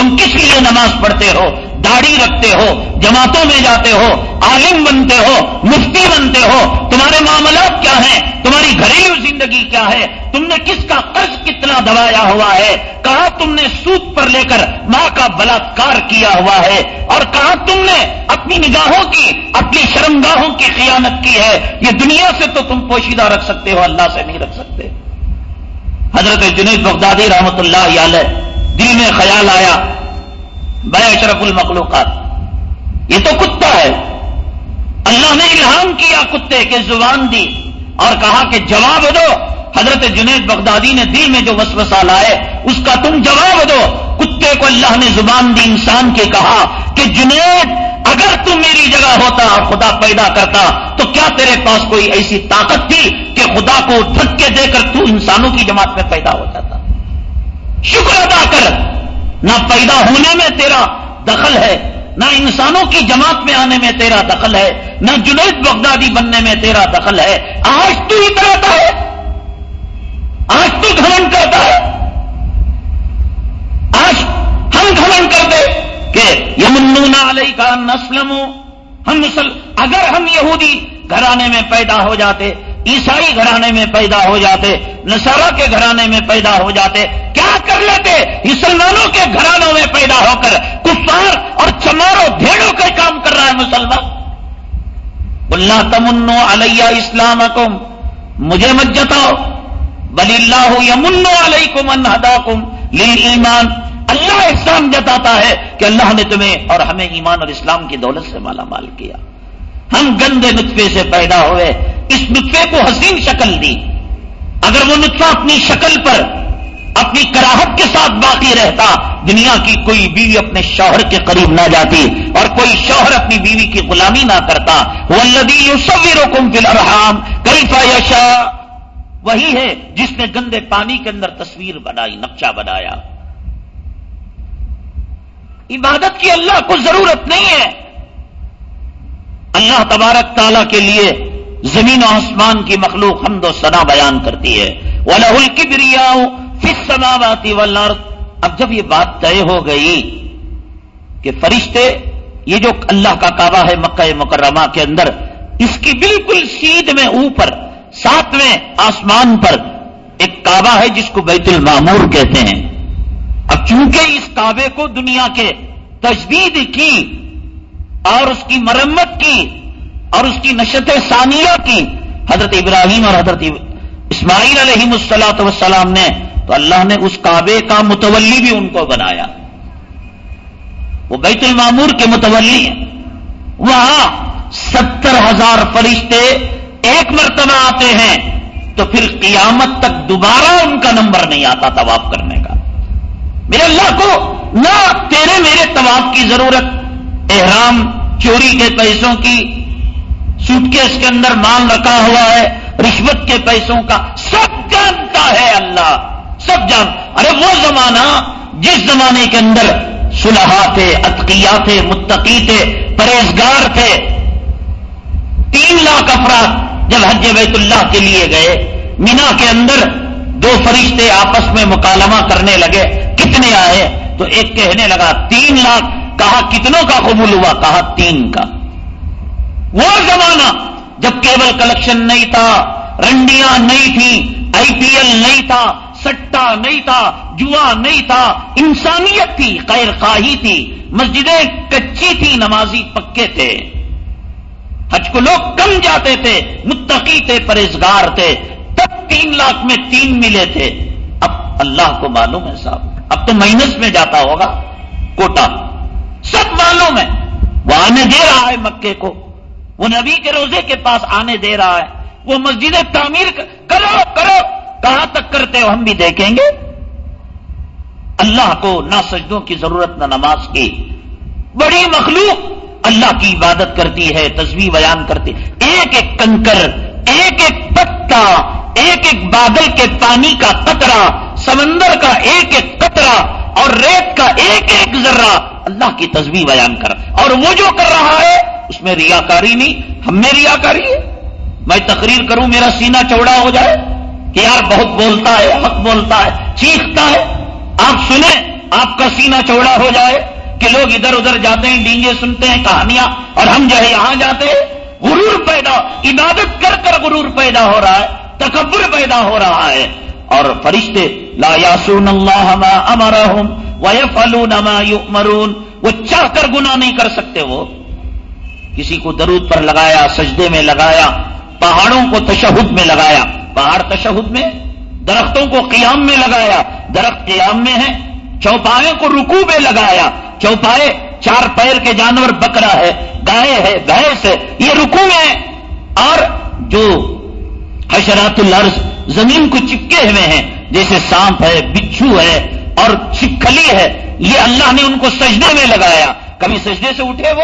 S1: تم کس لیے نماز پڑھتے ہو؟ داڑھی رکھتے ہو؟ جماعتوں میں جاتے ہو؟ عالم بنتے ہو؟ مفتی بنتے ہو؟ تمہارے معاملات کیا ہیں؟ تمہاری گھریلو زندگی کیا ہے؟ تم نے کس کا قرض کتنا دبایا ہوا ہے؟ کہا تم نے سوت پر لے کر ماں کا بلاత్کار کیا ہوا ہے؟ اور کہا تم نے اپنی نگاہوں کی، اپنی شرمگاہوں کی خیانت کی ہے؟ یہ دنیا سے تو تم پوشیدہ رکھ سکتے ہو، اللہ سے نہیں رکھ سکتے۔ حضرت جنید بغدادی رحمت اللہ علیہ دل میں خیال آیا، بے اشرف المخلوقات۔ یہ تو کتا ہے۔ اللہ نے الہام کیا کتے کے زبان دی اور کہا کہ جواب دو۔ حضرت جنید بغدادی نے دل میں جو وسوسہ لائے، اس کا تم جواب دو۔ کتے کو اللہ نے زبان دی، انسان کے کہا کہ جنید، اگر تم میری جگہ ہوتا اور خدا پیدا کرتا، تو کیا تیرے پاس کوئی ایسی طاقت تھی کہ خدا کو دھکے دے کر تو انسانوں کی جماعت میں پیدا ہو جاتا؟ شکر ادا کر، نہ پیدا ہونے میں تیرا دخل ہے، نہ انسانوں کی جماعت میں آنے میں تیرا دخل ہے، نہ جنید بغدادی بننے میں تیرا دخل ہے۔ آج تو ہی کرتا ہے، آج تو گھمن کرتا ہے۔ آج ہم گھمن کر دے کہ یمن علیہ کا نسلم ہم مسل، اگر ہم یہودی گھرانے میں پیدا ہو جاتے عیسائی گھرانے میں پیدا ہو جاتے، نصارہ کے گھرانے میں پیدا ہو جاتے، کیا کر لیتے؟ مسلمانوں کے گھرانوں میں پیدا ہو کر کفار اور چماروں بھیڑوں کا کام کر رہا ہے مسلمان۔ اللہ تمنو علیہ اسلام کم مجھے مت جتاؤ۔ بلی اللہ یمنو علیہ کم انہدا کم ایمان اللہ احسان جتاتا ہے کہ اللہ نے تمہیں اور ہمیں ایمان اور اسلام کی دولت سے مالا مال کیا۔ ہم گندے نطفے سے پیدا ہوئے، اس نطفے کو حسین شکل دی۔ اگر وہ نطفہ اپنی شکل پر، اپنی کراہت کے ساتھ باقی رہتا، دنیا کی کوئی بیوی اپنے شوہر کے قریب نہ جاتی اور کوئی شوہر اپنی بیوی کی غلامی نہ کرتا وہ لدی یو سویرو کم کئی یشا وہی ہے جس نے گندے پانی کے اندر تصویر بنائی، نقشہ بنایا۔ عبادت کی اللہ کو ضرورت نہیں ہے۔ اللہ تبارک تعالیٰ کے لیے زمین و آسمان کی مخلوق حمد و سنا بیان کرتی ہے۔ وہ لہل کی بریا سماواتی اب جب یہ بات طے ہو گئی کہ فرشتے، یہ جو اللہ کا کعبہ ہے مکہ مکرمہ کے اندر، اس کی بالکل سیدھ میں اوپر، ساتویں آسمان پر ایک کعبہ ہے جس کو بیت المامور کہتے ہیں۔ اب چونکہ اس کعبے کو دنیا کے تجدید کی اور اس کی مرمت کی اور اس کی نشت ثانیہ کی حضرت ابراہیم اور حضرت اسماعیل علیہ السلاۃ وسلام نے تو اللہ نے اس کعبے کا متولی بھی ان کو بنایا وہ بیت المامور کے متولی ہیں وہاں ستر ہزار فرشتے ایک مرتبہ آتے ہیں تو پھر قیامت تک دوبارہ ان کا نمبر نہیں آتا طواف کرنے کا میرے اللہ کو نہ تیرے میرے طواف کی ضرورت احرام چوری کے پیسوں کی سوٹ کیس کے اندر مال رکھا ہوا ہے، رشوت کے پیسوں کا سب جانتا ہے اللہ، سب جان۔ ارے وہ زمانہ جس زمانے کے اندر سلحا تھے اتقیا تھے، متقی تھے، پرہیزگار تھے، تین لاکھ افراد جب حج بیت اللہ کے لیے گئے، مینا کے اندر دو فرشتے آپس میں مکالمہ کرنے لگے، کتنے آئے؟ تو ایک کہنے لگا، تین لاکھ کہا کتنوں کا قبول ہوا؟ کہا تین کا۔ وہ زمانہ جب کیبل کلیکشن نہیں تھا، رنڈیاں نہیں تھی آئی پی ایل نہیں تھا، سٹا نہیں تھا، جوا نہیں تھا، انسانیت تھی، خیر خواہی تھی، مسجدیں کچی تھی نمازی پکے تھے۔ حج کو لوگ کم جاتے تھے، متقی تھے پرہزگار تھے، تب تین لاکھ میں تین ملے تھے۔ اب اللہ کو معلوم ہے صاحب، اب تو مائنس میں جاتا ہوگا، کوٹا۔ سب معلوم ہے۔ وہ آنے دے رہا ہے مکے کو۔ وہ نبی کے روزے کے پاس آنے دے رہا ہے۔ وہ مسجد تعمیر کرو کرو۔ کہاں تک کرتے ہو ہم بھی دیکھیں گے۔ اللہ کو نہ سجدوں کی ضرورت، نہ نماز کی۔ بڑی مخلوق اللہ کی عبادت کرتی ہے تصویر بیان کرتی۔ ایک ایک کنکر، ایک ایک پتا، ایک ایک بادل کے پانی کا قطرہ، سمندر کا ایک ایک قطرہ اور ریت کا ایک ایک ذرہ۔ اللہ کی تصویر بیان کر اور وہ جو کر رہا ہے، اس میں ریاکاری نہیں، ہم میں ریاکاری ہے۔ میں تقریر کروں، میرا سینہ چوڑا ہو جائے کہ یار بہت بولتا ہے، حق بولتا ہے، چیختا ہے۔ آپ سنیں، آپ کا سینہ چوڑا ہو جائے کہ لوگ ادھر ادھر جاتے ہیں ڈینگے سنتے ہیں، کہانیاں، اور ہم جو ہے یہاں جاتے ہیں، غرور پیدا، عبادت کر کر غرور پیدا ہو رہا ہے، تکبر پیدا ہو رہا ہے۔ اور فرشتے لا یاسون اللہ ما امرهم ويفعلون ما يؤمرون وہ چاہ کر گناہ نہیں کر سکتے وہ۔ کسی کو درود پر لگایا، سجدے میں لگایا، پہاڑوں کو تشہد میں لگایا۔ پہاڑ تشہد میں؟ درختوں کو قیام میں لگایا۔ درخت قیام میں ہے چوپائے کو رکو میں لگایا۔ چوپائے چار پیر کے جانور بکرا ہے، گائے ہے، بھینس ہے، یہ رکو میں اور جو حشرات الارض زمین کو چپکے ہوئے ہیں جیسے سانپ ہے، بچھو ہے اور چکھلی ہے، یہ اللہ نے ان کو سجدے میں لگایا۔ کبھی سجدے سے اٹھے وہ؟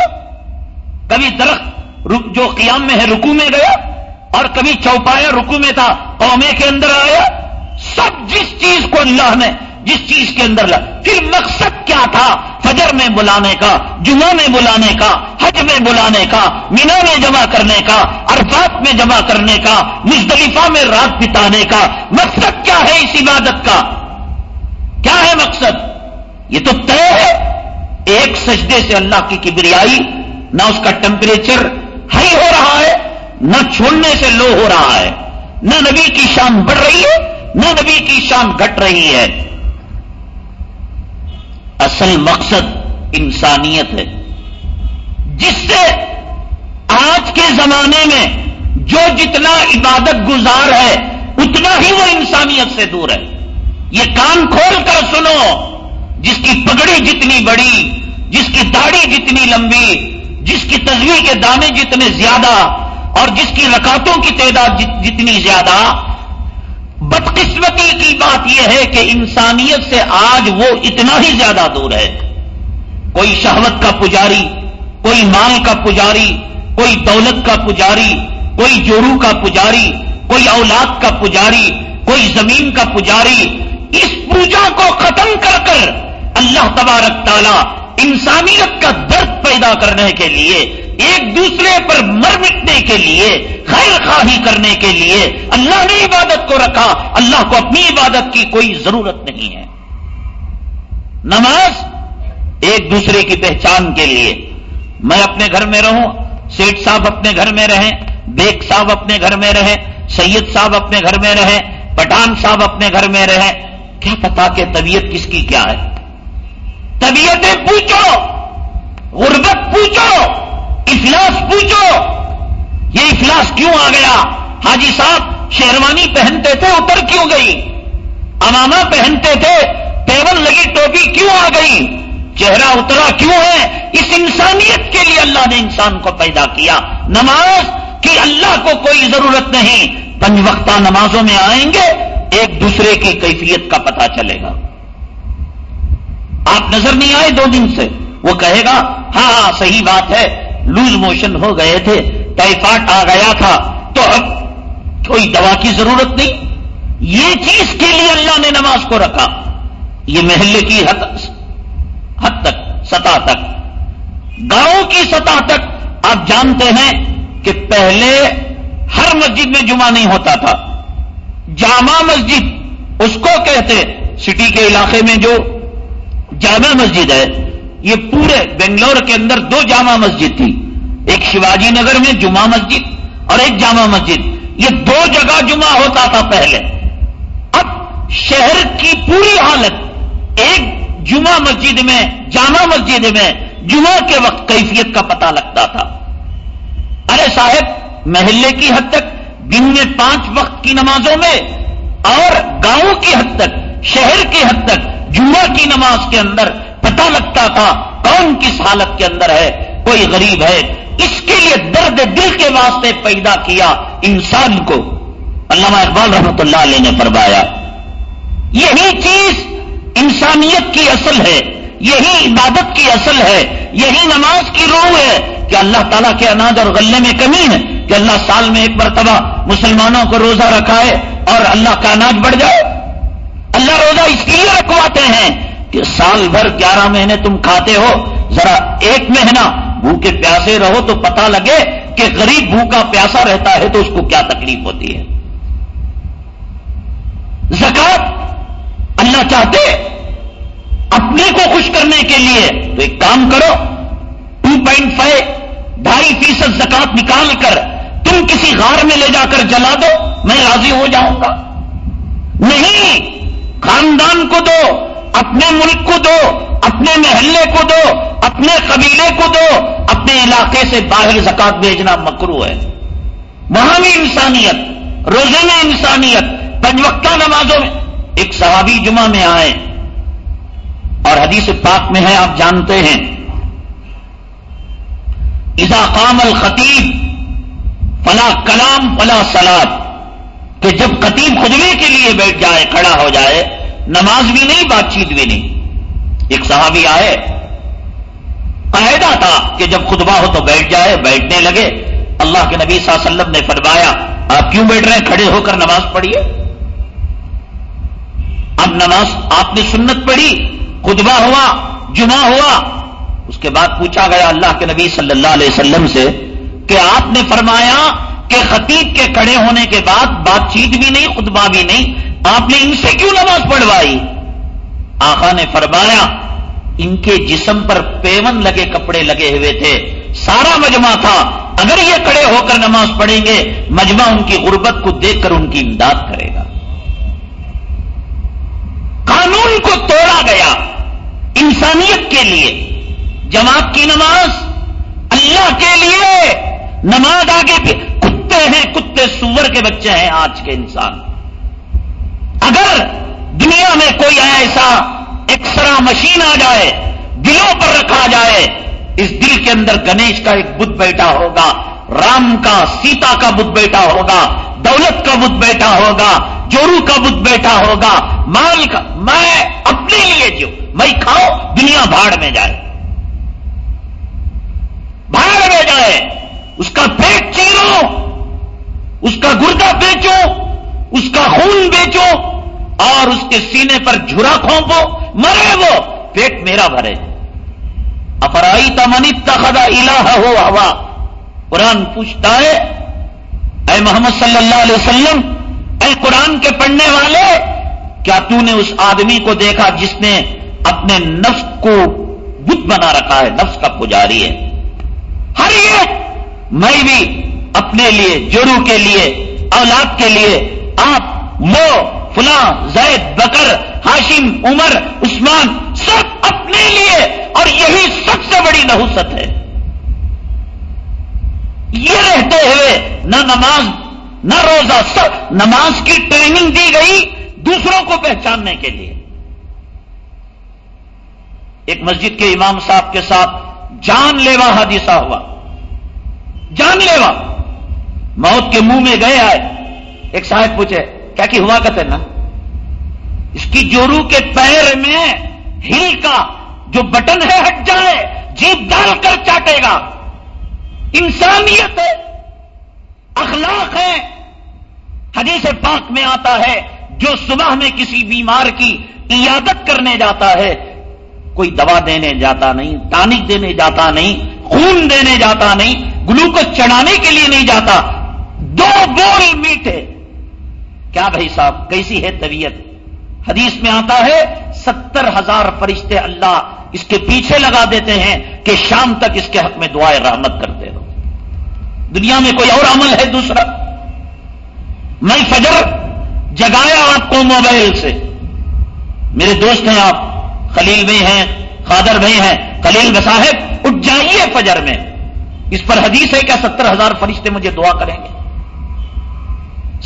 S1: کبھی درخت جو قیام میں ہے رکو میں گیا؟ اور کبھی چوپایا رکو میں تھا، قومے کے اندر آیا؟ سب جس چیز کو اللہ نے جس چیز کے اندر پھر مقصد کیا تھا؟ فجر میں بلانے کا، جمعہ میں بلانے کا، حج میں بلانے کا، مینا میں جمع کرنے کا، عرفات میں جمع کرنے کا، مزدلفہ میں رات بتانے کا۔ مقصد کیا ہے اس عبادت کا؟ کیا ہے مقصد؟ یہ تو طے ہے۔ ایک سجدے سے اللہ کی کبریائی، نہ اس کا ٹیمپریچر ہائی ہو رہا ہے، نہ چھوڑنے سے لو ہو رہا ہے۔ نہ نبی کی شان بڑھ رہی ہے، نہ نبی کی شان گھٹ رہی ہے۔ اصل مقصد انسانیت ہے۔ جس سے آج کے زمانے میں جو جتنا عبادت گزار ہے، اتنا ہی وہ انسانیت سے دور ہے۔ یہ کان کھول کر سنو، جس کی پگڑی جتنی بڑی، جس کی داڑھی جتنی لمبی، جس کی تصویر کے دانے جتنے زیادہ، اور جس کی رکاتوں کی تعداد جتنی زیادہ بدقسمتی کی بات یہ ہے کہ انسانیت سے آج وہ اتنا ہی زیادہ دور ہے۔ کوئی شہوت کا پجاری، کوئی مال کا پجاری، کوئی دولت کا پجاری، کوئی جورو کا پجاری، کوئی اولاد کا پجاری، کوئی زمین کا پجاری، اس پوجا کو ختم کر کر اللہ تبارک تعالی انسانیت کا درد پیدا کرنے کے لیے ایک دوسرے پر مر مٹنے کے لیے، خیر خواہی کرنے کے لیے اللہ نے عبادت کو رکھا، اللہ کو اپنی عبادت کی کوئی ضرورت نہیں ہے۔ نماز ایک دوسرے کی پہچان کے لیے۔ میں اپنے گھر میں رہوں سیٹ صاحب اپنے گھر میں رہیں، بیگ صاحب اپنے گھر میں رہیں، سید صاحب اپنے گھر میں رہیں، پٹھان صاحب اپنے گھر میں رہیں۔ کیا پتا کہ طبیعت کس کی کیا ہے؟ طبیعتیں پوچھو، غربت پوچھو۔ افلاس پوچھو، یہ افلاس کیوں آ گیا؟ حاجی صاحب، شیروانی پہنتے تھے، اتر کیوں گئی؟ اماما پہنتے تھے ٹیبل لگی ٹوپی کیوں آ گئی؟ چہرہ اترا کیوں ہے؟ اس انسانیت کے لیے اللہ نے انسان کو پیدا کیا۔ نماز کی اللہ کو کوئی ضرورت نہیں۔ پنج وقتہ نمازوں میں آئیں گے، ایک دوسرے کی کیفیت کا پتہ چلے گا۔ آپ نظر نہیں آئے دو دن سے؟ وہ کہے گا ہاں ہاں صحیح بات ہے۔ لوز موشن ہو گئے تھے، ٹائیفائڈ آ گیا تھا، تو اب کوئی دوا کی ضرورت نہیں۔ یہ چیز کے لیے اللہ نے نماز کو رکھا۔ یہ محلے کی حد حد تک، سطح تک۔ گاؤں کی سطح تک۔ آپ جانتے ہیں کہ پہلے ہر مسجد میں جمعہ نہیں ہوتا تھا۔ جامع مسجد، اس کو کہتے، سٹی کے علاقے میں جو جامع مسجد ہے یہ پورے بنگلور کے اندر دو جامع مسجد تھی۔ ایک شیواجی نگر میں جمعہ مسجد اور ایک جامع مسجد۔ یہ دو جگہ جمعہ ہوتا تھا پہلے۔ اب شہر کی پوری حالت ایک جمعہ مسجد میں، جامع مسجد میں جمعہ کے وقت کیفیت کا پتہ لگتا تھا۔ ارے صاحب، محلے کی حد تک، دن میں پانچ وقت کی نمازوں میں اور گاؤں کی حد تک، شہر کی حد تک جمعہ کی نماز کے اندر پتا لگتا تھا کون کس حالت کے اندر ہے، کوئی غریب ہے۔ اس کے لیے درد دل کے واسطے پیدا کیا انسان کو۔ علامہ اقبال رحمۃ اللہ علیہ نے فرمایا، یہی چیز انسانیت کی اصل ہے، یہی عبادت کی اصل ہے، یہی نماز کی روح ہے۔ کہ اللہ تعالیٰ کے اناج اور غلے میں کمی ہے؟ کہ اللہ سال میں ایک مرتبہ مسلمانوں کو روزہ رکھائے اور اللہ کا اناج بڑھ جائے اللہ روزہ اس لیے رکھواتے ہیں کہ سال بھر گیارہ مہینے تم کھاتے ہو، ذرا ایک مہینہ بھوکے پیاسے رہو تو پتا لگے کہ غریب بھوکا پیاسا رہتا ہے تو اس کو کیا تکلیف ہوتی ہے۔ زکات اللہ چاہتے اپنے کو خوش کرنے کے لیے۔ تو ایک کام کرو ٹو پوائنٹ فائیو، ڈھائی فیصد زکات نکال کر تم کسی غار میں لے جا کر جلا دو، میں راضی ہو جاؤں گا۔ نہیں، خاندان کو دو اپنے ملک کو دو، اپنے محلے کو دو، اپنے قبیلے کو دو، اپنے علاقے سے باہر زکات بھیجنا مکرو ہے۔ وہاں بھی انسانیت روزے میں انسانیت پنجوقتہ نمازوں میں ایک صحابی جمعہ میں آئے۔ اور حدیث پاک میں ہے، آپ جانتے ہیں۔ اذا قام الخطیب فلا کلام فلا سلاد کہ جب خطیب خطبے کے لیے بیٹھ جائے، کھڑا ہو جائے نماز بھی نہیں، بات چیت بھی نہیں۔ ایک صحابی آئے۔ قاعدہ تھا کہ جب خطبہ ہو تو بیٹھ جائے، بیٹھنے لگے۔ اللہ کے نبی صلی اللہ علیہ وسلم نے فرمایا، آپ کیوں بیٹھ رہے ہیں؟ کھڑے ہو کر نماز پڑھیے۔ اب نماز آپ نے سنت پڑھی، خطبہ ہوا، جمعہ ہوا۔ اس کے بعد پوچھا گیا اللہ کے نبی صلی اللہ علیہ وسلم سے کہ آپ نے فرمایا کہ خطیب کے کھڑے ہونے کے بعد بات چیت بھی نہیں، خطبہ بھی نہیں آپ نے ان سے کیوں نماز پڑھوائی؟ آقا نے فرمایا، ان کے جسم پر پیون لگے کپڑے لگے ہوئے تھے، سارا مجمع تھا۔ اگر یہ کھڑے ہو کر نماز پڑھیں گے، مجمع ان کی غربت کو دیکھ کر ان کی امداد کرے گا۔ قانون کو توڑا گیا انسانیت کے لیے۔ جماعت کی نماز اللہ کے لیے۔ نماز آگے کتے ہیں، کتے سور کے بچے ہیں آج کے انسان۔ اگر دنیا میں کوئی ایسا ایکسرا مشین آ جائے، دلوں پر رکھا جائے، اس دل کے اندر گنیش کا ایک بت بیٹھا ہوگا، رام کا، سیتا کا بت بیٹھا ہوگا، دولت کا بت بیٹھا ہوگا، جورو کا بت بیٹھا ہوگا، مال کا، میں اپنے لیے جو، میں کھاؤ، دنیا بھاڑ میں جائے۔ بھاڑ میں جائے۔ اس کا پیٹ چیرو اس کا گردہ بیچو اس کا خون بیچو اور اس کے سینے پر جھرا کھونپو، مرے وہ، پیٹ میرا بھرے۔ افرائی تمنی تخدا الہ ہو ہوا۔ قرآن پوچھتا ہے، اے محمد صلی اللہ علیہ وسلم، اے قرآن کے پڑھنے والے، کیا تو نے اس آدمی کو دیکھا جس نے اپنے نفس کو بت بنا رکھا ہے، نفس کا پجاری ہے؟ ہر ایک میں بھی اپنے لیے جرو کے لیے، اولاد کے لیے آپ وہ فلاں، زید، بکر، ہاشم، عمر، عثمان، سب اپنے لیے، اور یہی سب سے بڑی نحوست ہے۔ یہ رہتے ہوئے نہ نماز، نہ روزہ، سب نماز کی ٹریننگ دی گئی دوسروں کو پہچاننے کے لیے۔ ایک مسجد کے امام صاحب کے ساتھ جان لیوا حادثہ ہوا۔ جان لیوا۔ موت کے منہ میں گئے آئے۔ ایک صاحب پوچھے، کیا کہ ہوا کہتے نا؟ اس کی جورو کے پیر میں ہل کا جو بٹن ہے ہٹ جائے جیپ ڈال کر چاٹے گا۔ انسانیت ہے، اخلاق ہے۔ حدیث پاک میں آتا ہے، جو صبح میں کسی بیمار کی عیادت کرنے جاتا ہے، کوئی دوا دینے جاتا نہیں، ٹانک دینے جاتا نہیں، خون دینے جاتا نہیں، گلوکوز چڑھانے کے لیے نہیں جاتا۔ دو بول میٹھے۔ کیا بھائی صاحب، کیسی ہے طبیعت؟ حدیث میں آتا ہے، ستر ہزار فرشتے اللہ اس کے پیچھے لگا دیتے ہیں کہ شام تک اس کے حق میں دعائیں رحمت کرتے رہو۔ دنیا میں کوئی اور عمل ہے دوسرا؟ میں فجر جگایا آپ کو موبائل سے۔ میرے دوست ہیں آپ، خلیل بھائی ہیں، خادر بھائی ہیں، خلیل صاحب، اٹھ جائیے فجر میں۔ اس پر حدیث ہے کیا ستر ہزار فرشتے مجھے دعا کریں گے۔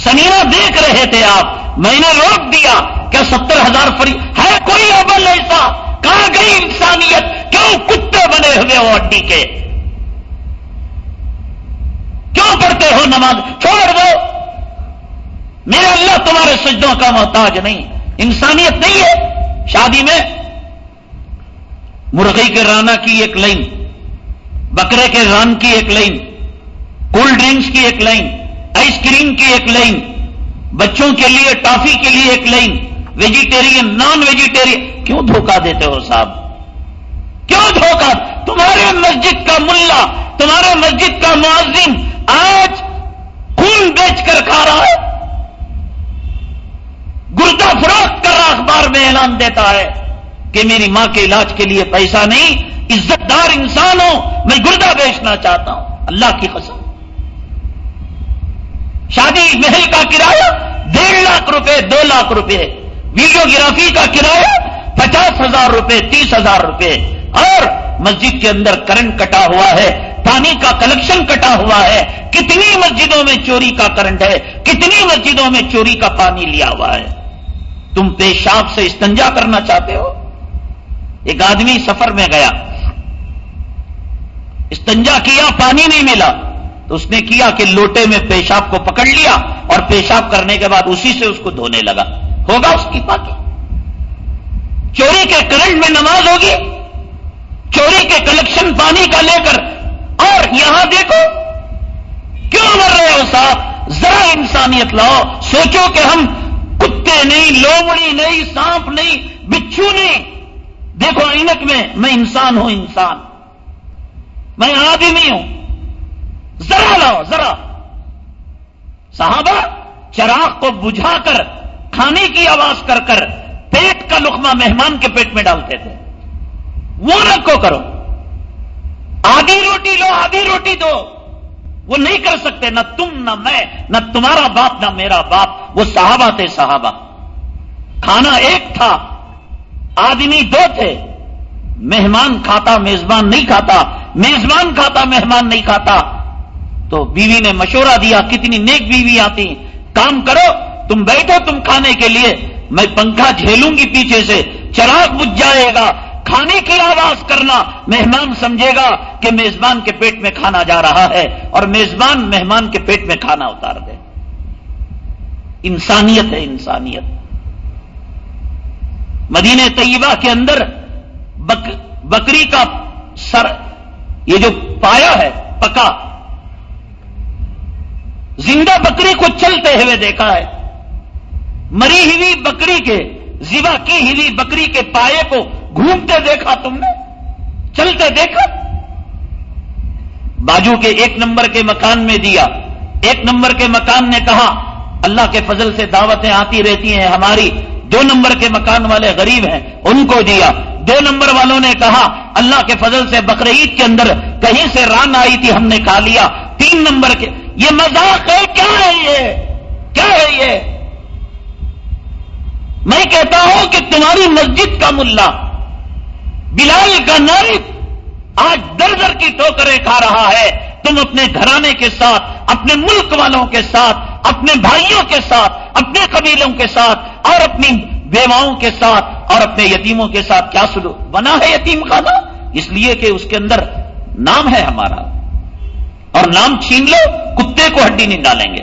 S1: سنیرا دیکھ رہے تھے آپ۔ میں نے روک دیا کیا ستر ہزار فری، ہے کوئی عمل ایسا کہاں گئی انسانیت؟ کیوں کتے بنے ہوئے ہو اڈی کے؟ کیوں پڑھتے ہو نماز؟ چھوڑ دو۔ میرے اللہ تمہارے سجدوں کا محتاج نہیں۔ انسانیت نہیں ہے۔ شادی میں مرغی کے رانا کی ایک لائن، بکرے کے ران کی ایک لائن، کولڈ ڈرنکس کی ایک لائن۔ آئس کریم کی ایک لائن، بچوں کے لیے، ٹافی کے لیے ایک لائن، ویجیٹیرین نان ویجیٹیرین کیوں دھوکہ دیتے ہو صاحب؟ کیوں دھوکہ؟ تمہارے مسجد کا ملا، تمہارے مسجد کا معذم آج خون بیچ کر کھا رہا ہے۔ گردہ فروخت کر رہا اخبار میں اعلان دیتا ہے کہ میری ماں کے علاج کے لیے پیسہ نہیں عزت دار انسان ہوں میں گردہ بیچنا چاہتا ہوں۔ اللہ کی قسم۔ شادی محل کا کرایہ ڈیڑھ لاکھ روپے، دو لاکھ روپے ویڈیوگرافی کا کرایہ پچاس ہزار روپے، تیس ہزار روپے۔ اور مسجد کے اندر کرنٹ کٹا ہوا ہے، پانی کا کلیکشن کٹا ہوا ہے۔ کتنی مسجدوں میں چوری کا کرنٹ ہے، کتنی مسجدوں میں چوری کا پانی لیا ہوا ہے۔ تم پیشاب سے استنجا کرنا چاہتے ہو؟ ایک آدمی سفر میں گیا، استنجا کیا، پانی نہیں ملا۔ تو اس نے کیا کہ لوٹے میں پیشاب کو پکڑ لیا اور پیشاب کرنے کے بعد اسی سے اس کو دھونے لگا۔ ہوگا اس کی پاکی۔ چوری کے کرنٹ میں نماز ہوگی۔ چوری کے کلیکشن پانی کا لے کر اور یہاں دیکھو۔ کیوں مر رہے ہو صاحب؟ ذرا انسانیت لاؤ۔ سوچو کہ ہم کتے نہیں لومڑی نہیں، سانپ نہیں، بچھو نہیں۔ دیکھو اینک میں میں انسان ہوں، انسان۔ میں آدمی ہوں۔ ذرا لاؤ، ذرا۔ صحابہ چراغ کو بجھا کر، کھانے کی آواز کر کر پیٹ کا لقمہ مہمان کے پیٹ میں ڈالتے تھے۔ وہ رکھو کرو۔ آدھی روٹی لو، آدھی روٹی دو۔ وہ نہیں کر سکتے، نہ تم، نہ میں، نہ تمہارا باپ، نہ میرا باپ۔ وہ صحابہ تھے، صحابہ۔ کھانا ایک تھا، آدمی دو تھے۔ مہمان کھاتا، میزبان نہیں کھاتا۔ میزبان کھاتا، مہمان نہیں کھاتا۔ تو بیوی نے مشورہ دیا، کتنی نیک بیوی آتی، کام کرو، تم بیٹھو تم کھانے کے لیے، میں پنکھا جھیلوں گی پیچھے سے، چراغ بج جائے گا، کھانے کی آواز کرنا، مہمان سمجھے گا کہ میزبان کے پیٹ میں کھانا جا رہا ہے اور میزبان مہمان کے پیٹ میں کھانا اتار دے۔ انسانیت ہے انسانیت۔ مدینہ طیبہ کے اندر بک بکری کا سر، یہ جو پایا ہے، پکا زندہ بکری کو چلتے ہوئے دیکھا ہے۔ مری ہوئی بکری کے زبا کی ہوئی بکری کے پائے کو گھومتے دیکھا تم نے؟ چلتے دیکھا؟ باجو کے ایک نمبر کے مکان میں دیا۔ ایک نمبر کے مکان نے کہا، اللہ کے فضل سے دعوتیں آتی رہتی ہیں، ہماری دو نمبر کے مکان والے غریب ہیں، ان کو دیا۔ دو نمبر والوں نے کہا، اللہ کے فضل سے بقرعید کے اندر کہیں سے ران آئی تھی، ہم نے کھا لیا۔ تین نمبر کے یہ مذاق ہے، کیا ہے یہ؟ کیا ہے یہ؟ میں کہتا ہوں کہ تمہاری مسجد کا ملا، بلال کا نارف آج در در کی ٹوکریں کھا رہا ہے۔ تم اپنے گھرانے کے ساتھ، اپنے ملک والوں کے ساتھ، اپنے بھائیوں کے ساتھ، اپنے قبیلوں کے ساتھ اور اپنی بیواؤں کے ساتھ اور اپنے یتیموں کے ساتھ کیا سلو بنا ہے یتیم خانہ؟ اس لیے کہ اس کے اندر نام ہے ہمارا۔ اور نام چھین لو، کتے کو ہڈی نہیں ڈالیں گے۔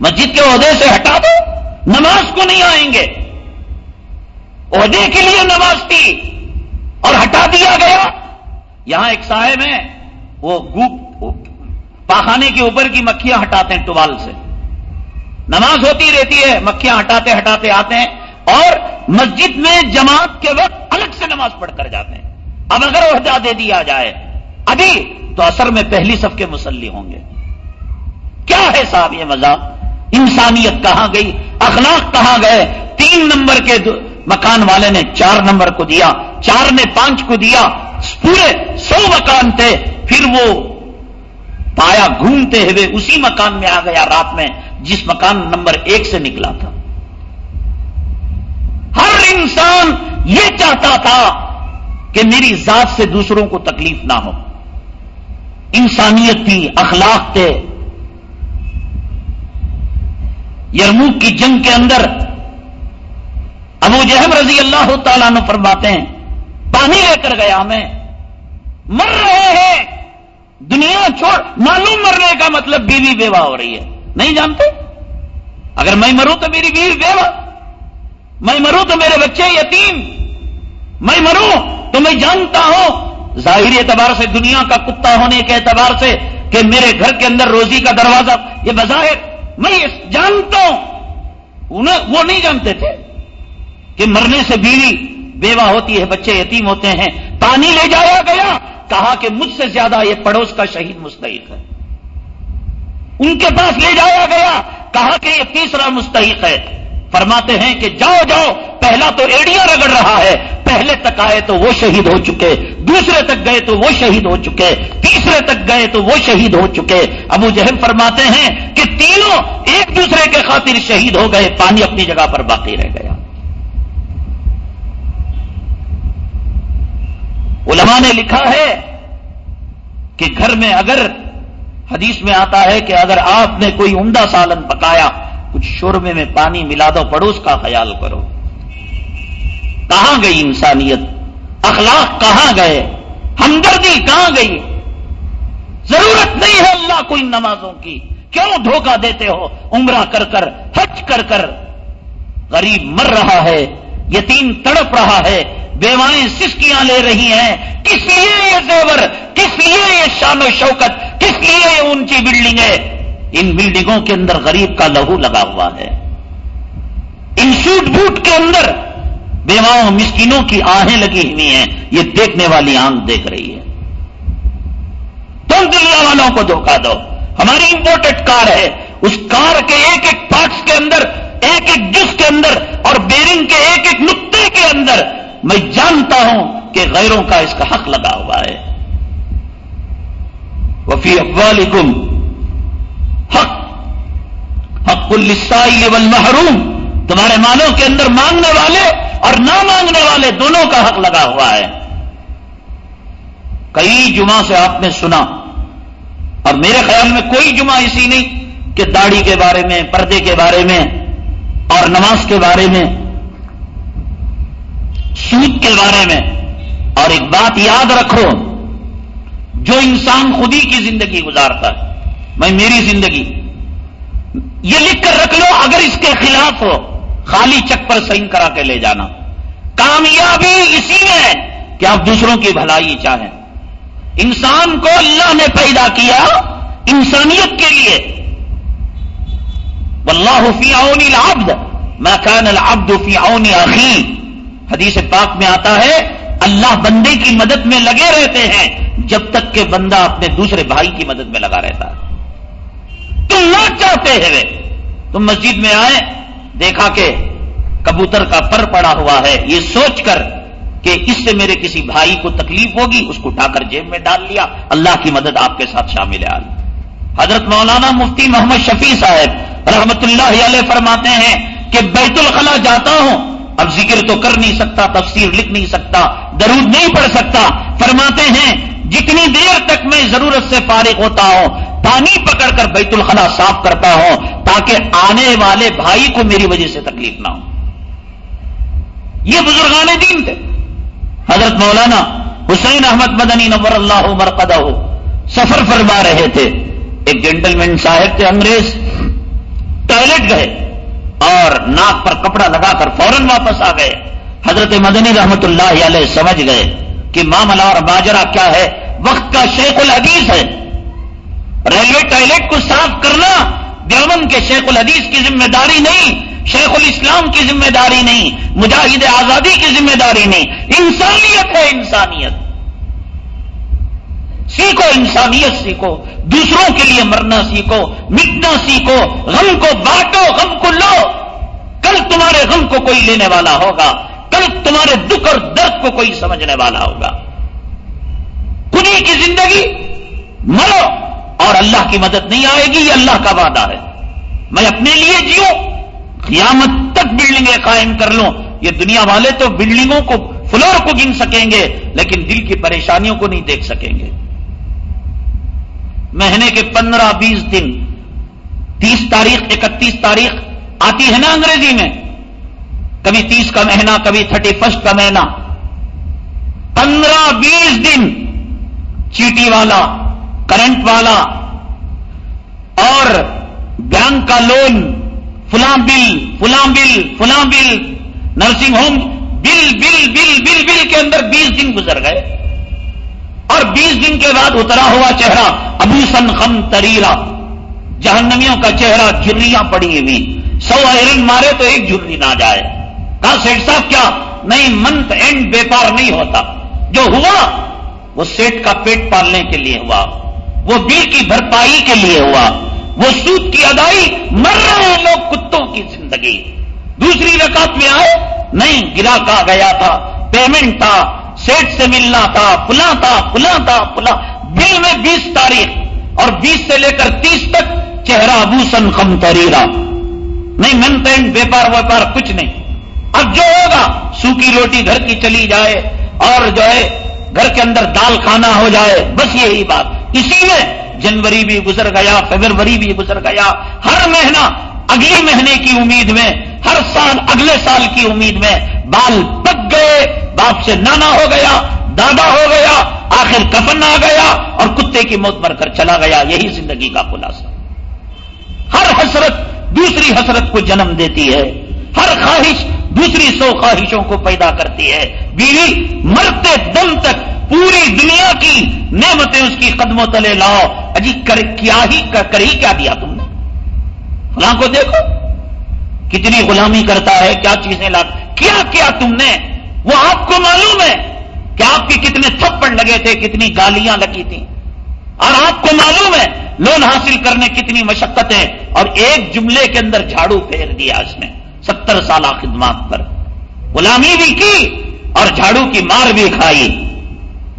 S1: مسجد کے عہدے سے ہٹا دو، نماز کو نہیں آئیں گے۔ عہدے کے لیے نماز تھی اور ہٹا دیا گیا۔ یہاں ایک صاحب ہیں، وہ گوپ پاخانے کے اوپر کی مکھیاں ہٹاتے ہیں ٹوال سے۔ نماز ہوتی رہتی ہے، مکھیاں ہٹاتے ہٹاتے آتے ہیں اور مسجد میں جماعت کے وقت الگ سے نماز پڑھ کر جاتے ہیں۔ اب اگر عہدہ دے دیا جائے، ابھی تو اثر میں پہلی صف کے مسلی ہوں گے۔ کیا ہے صاحب یہ مذاق؟ انسانیت کہاں گئی؟ اخلاق کہاں گئے؟ تین نمبر کے مکان والے نے چار نمبر کو دیا، چار نے پانچ کو دیا، پورے سو مکان تھے، پھر وہ پایا گھومتے ہوئے اسی مکان میں آ گیا رات میں، جس مکان نمبر ایک سے نکلا تھا۔ ہر انسان یہ چاہتا تھا کہ میری ذات سے دوسروں کو تکلیف نہ ہو۔ انسانیت تھی، اخلاق تھے۔ یرموک کی جنگ کے اندر ابو جہم رضی اللہ تعالیٰ نے فرماتے ہیں، پانی لے کر گیا میں۔ مر رہے ہیں۔ دنیا چھوڑ، معلوم مرنے کا مطلب بیوی بیوہ ہو رہی ہے۔ نہیں جانتے؟ اگر میں مروں تو میری بیوی بیوہ۔ میں مروں تو میرے بچے یتیم۔ میں مروں تو میں جانتا ہوں۔ ظاہری اعتبار سے دنیا کا کتا ہونے کے اعتبار سے کہ میرے گھر کے اندر روزی کا دروازہ، یہ بظاہر میں جانتا ہوں۔ انہیں وہ نہیں جانتے تھے کہ مرنے سے بیوی بیوہ ہوتی ہے، بچے یتیم ہوتے ہیں۔ پانی لے جایا گیا، کہا کہ مجھ سے زیادہ یہ پڑوس کا شہید مستحق ہے۔ ان کے پاس لے جایا گیا، کہا کہ یہ تیسرا مستحق ہے۔ فرماتے ہیں کہ جاؤ جاؤ، پہلا تو ایڑیاں رگڑ رہا ہے، پہلے تک آئے تو وہ شہید ہو چکے، دوسرے تک گئے تو وہ شہید ہو چکے، تیسرے تک گئے تو وہ شہید ہو چکے۔ ابو جہل فرماتے ہیں کہ تینوں ایک دوسرے کے خاطر شہید ہو گئے، پانی اپنی جگہ پر باقی رہ گیا۔ علماء نے لکھا ہے کہ گھر میں اگر حدیث میں آتا ہے کہ اگر آپ نے کوئی عمدہ سالن پکایا کچھ شوربے میں پانی ملا دو، پڑوس کا خیال کرو۔ کہاں گئی انسانیت؟ اخلاق کہاں گئے؟ ہمدردی کہاں گئی؟ ضرورت نہیں ہے اللہ کو ان نمازوں کی۔ کیوں دھوکہ دیتے ہو؟ عمرہ کر کر، حج کر کر۔ غریب مر رہا ہے، یتیم تڑپ رہا ہے، بیوائیں سسکیاں لے رہی ہیں۔ کس لیے یہ زیور؟ کس لیے یہ شان و شوکت؟ کس لیے یہ اونچی بلڈنگ ہے ان بلڈنگوں کے اندر غریب کا لہو لگا ہوا ہے۔ ان سوٹ بوٹ کے اندر بیواؤں مسکینوں کی آہیں لگی ہوئی ہیں۔ یہ دیکھنے والی آنکھ دیکھ رہی ہے۔ تم دنیا والوں کو دھوکہ دو۔ ہماری امپورٹڈ کار ہے۔ اس کار کے ایک ایک پارٹس کے اندر، ایک ایک جس کے اندر اور بیرنگ کے ایک ایک نقطے کے اندر میں جانتا ہوں کہ غیروں کا اس کا حق لگا ہوا ہے۔ وفی ابوالکم حق حق السائی والمحروم، تمہارے مالوں کے اندر مانگنے والے اور نہ مانگنے والے دونوں کا حق لگا ہوا ہے۔ کئی جمعہ سے آپ نے سنا، اور میرے خیال میں کوئی جمعہ ایسی نہیں کہ داڑھی کے بارے میں، پردے کے بارے میں اور نماز کے بارے میں، سود کے بارے میں۔ اور ایک بات یاد رکھو، جو انسان خود ہی کی زندگی گزارتا ہے میں میری زندگی یہ لکھ کر رکھ لو، اگر اس کے خلاف ہو، خالی چک پر سائن کرا کے لے جانا۔ کامیابی اسی میں ہے کہ آپ دوسروں کی بھلائی چاہیں۔ انسان کو اللہ نے پیدا کیا انسانیت کے لیے۔ واللہ فی عونی العبد ما كان العبد فی عونی اخی۔ حدیث پاک میں آتا ہے، اللہ بندے کی مدد میں لگے رہتے ہیں، جب تک کہ بندہ اپنے دوسرے بھائی کی مدد میں لگا رہتا ہے۔ تم نہ چاہتے ہیں۔ تم مسجد میں آئے، دیکھا کہ کبوتر کا پر پڑا ہوا ہے۔ یہ سوچ کر کہ اس سے میرے کسی بھائی کو تکلیف ہوگی، اس کو اٹھا کر جیب میں ڈال لیا۔ اللہ کی مدد آپ کے ساتھ شامل ہے۔ حضرت مولانا مفتی محمد شفیع صاحب رحمت اللہ علیہ فرماتے ہیں کہ بیت الخلا جاتا ہوں۔ اب ذکر تو کر نہیں سکتا، تفسیر لکھ نہیں سکتا، درود نہیں پڑھ سکتا۔ فرماتے ہیں، جتنی دیر تک میں ضرورت سے فارغ ہوتا ہوں، پانی پکڑ کر بیت الخلا صاف کرتا ہوں، تاکہ آنے والے بھائی کو میری وجہ سے تکلیف نہ ہو۔ یہ بزرگان دین تھے۔ حضرت مولانا حسین احمد مدنی نور اللہ مرقدہ ہو سفر فرما رہے تھے۔ ایک جینٹل مین صاحب تھے، انگریز۔ ٹوائلٹ گئے۔ اور ناک پر کپڑا لگا کر فوراً واپس آ گئے۔ حضرت مدنی رحمت اللہ علیہ سمجھ گئے کہ معاملہ اور باجرا کیا ہے۔ وقت کا شیخ الحدیث ہے۔ ریلوے ٹوائلٹ کو صاف کرنا دیوبند کے شیخ الحدیث کی ذمہ داری نہیں، شیخ الاسلام کی ذمہ داری نہیں، مجاہد آزادی کی ذمہ داری نہیں۔ انسانیت ہے انسانیت۔ سیکھو انسانیت سیکھو، دوسروں کے لیے مرنا سیکھو، مٹنا سیکھو، غم کو بانٹو، غم کو لو۔ کل تمہارے غم کو کوئی لینے والا ہوگا، کل تمہارے دکھ اور درد کو کوئی سمجھنے والا ہوگا۔ خودی کی زندگی مرو اور اللہ کی مدد نہیں آئے گی، یہ اللہ کا وعدہ ہے۔ میں اپنے لیے جیو قیامت تک بلڈنگیں قائم کر لوں۔ یہ دنیا والے تو بلڈنگوں کو، فلور کو گن سکیں گے، لیکن دل کی پریشانیوں کو نہیں دیکھ سکیں گے۔ مہینے کے پندرہ بیس دن تیس تاریخ، اکتیس تاریخ آتی ہے نا انگریزی میں۔ کبھی تیس کا مہینہ، کبھی تھرٹی فرسٹ کا مہینہ۔ پندرہ بیس دن چیٹی والا، کرنٹ والا اور بینک کا لون، فلاں بل فلاں بل فلاں بل، نرسنگ ہوم، بل بل بل بل بل کے اندر بیس دن گزر گئے۔ اور بیس دن کے بعد اترا ہوا چہرہ ابو سن خم تریرا۔ جہنمیوں کا چہرہ جھریاں پڑی ہوئی۔ سو ایرن مارے تو ایک جھری نہ جائے۔ کہا سیٹ صاحب، کیا نہیں، منتھ اینڈ بیپار نہیں ہوتا۔ جو ہوا، وہ سیٹ کا پیٹ پالنے کے لیے ہوا۔ وہ بل کی بھرپائی کے لیے ہوا۔ وہ سود کی ادائی مر رہے ہیں لوگ کتوں کی زندگی۔ دوسری رکعت میں آئے، نہیں، گرا کا گیا تھا۔ پیمنٹ تھا۔ سیٹ سے ملنا تھا پلا تھا پلا تھا پلا بل میں بیس تاریخ اور بیس سے لے کر تیس تک چہرہ ابو سن خم تریرا نہیں، من پینٹ، بیپار ویپار کچھ نہیں۔ اب جو ہوگا، سوکھی روٹی گھر کی چلی جائے اور جو ہے، گھر کے اندر دال کھانا ہو جائے، بس یہی بات۔ اسی میں جنوری بھی گزر گیا، فیبروری بھی گزر گیا۔ ہر مہینہ اگلی مہینے کی امید میں ہر سال اگلے سال کی امید میں بال پک گئے، باپ سے نانا ہو گیا، دادا ہو گیا، آخر کفن آ گیا اور کتے کی موت مر کر چلا گیا، یہی زندگی کا خلاصہ۔ ہر حسرت دوسری حسرت کو جنم دیتی ہے۔ ہر خواہش دوسری سو خواہشوں کو پیدا کرتی ہے۔ بیوی، مرتے دم تک پوری دنیا کی نعمتیں اس کی قدموں تلے لاؤ۔ اجی کر کیا ہی کر ہی کیا دیا تم نے؟ فلاں کو دیکھو۔ کتنی غلامی کرتا ہے، کیا چیزیں لا، کیا کیا تم نے؟ وہ آپ کو معلوم ہے کہ آپ کے کتنے تھپڑ لگے تھے، کتنی گالیاں لگی تھیں۔ اور آپ کو معلوم ہے لون حاصل کرنے کتنی مشقتیں اور ایک جملے کے اندر جھاڑو پھیر دیا اس نے ستر سالہ خدمات پر۔ غلامی بھی کی اور جھاڑو کی مار بھی کھائی۔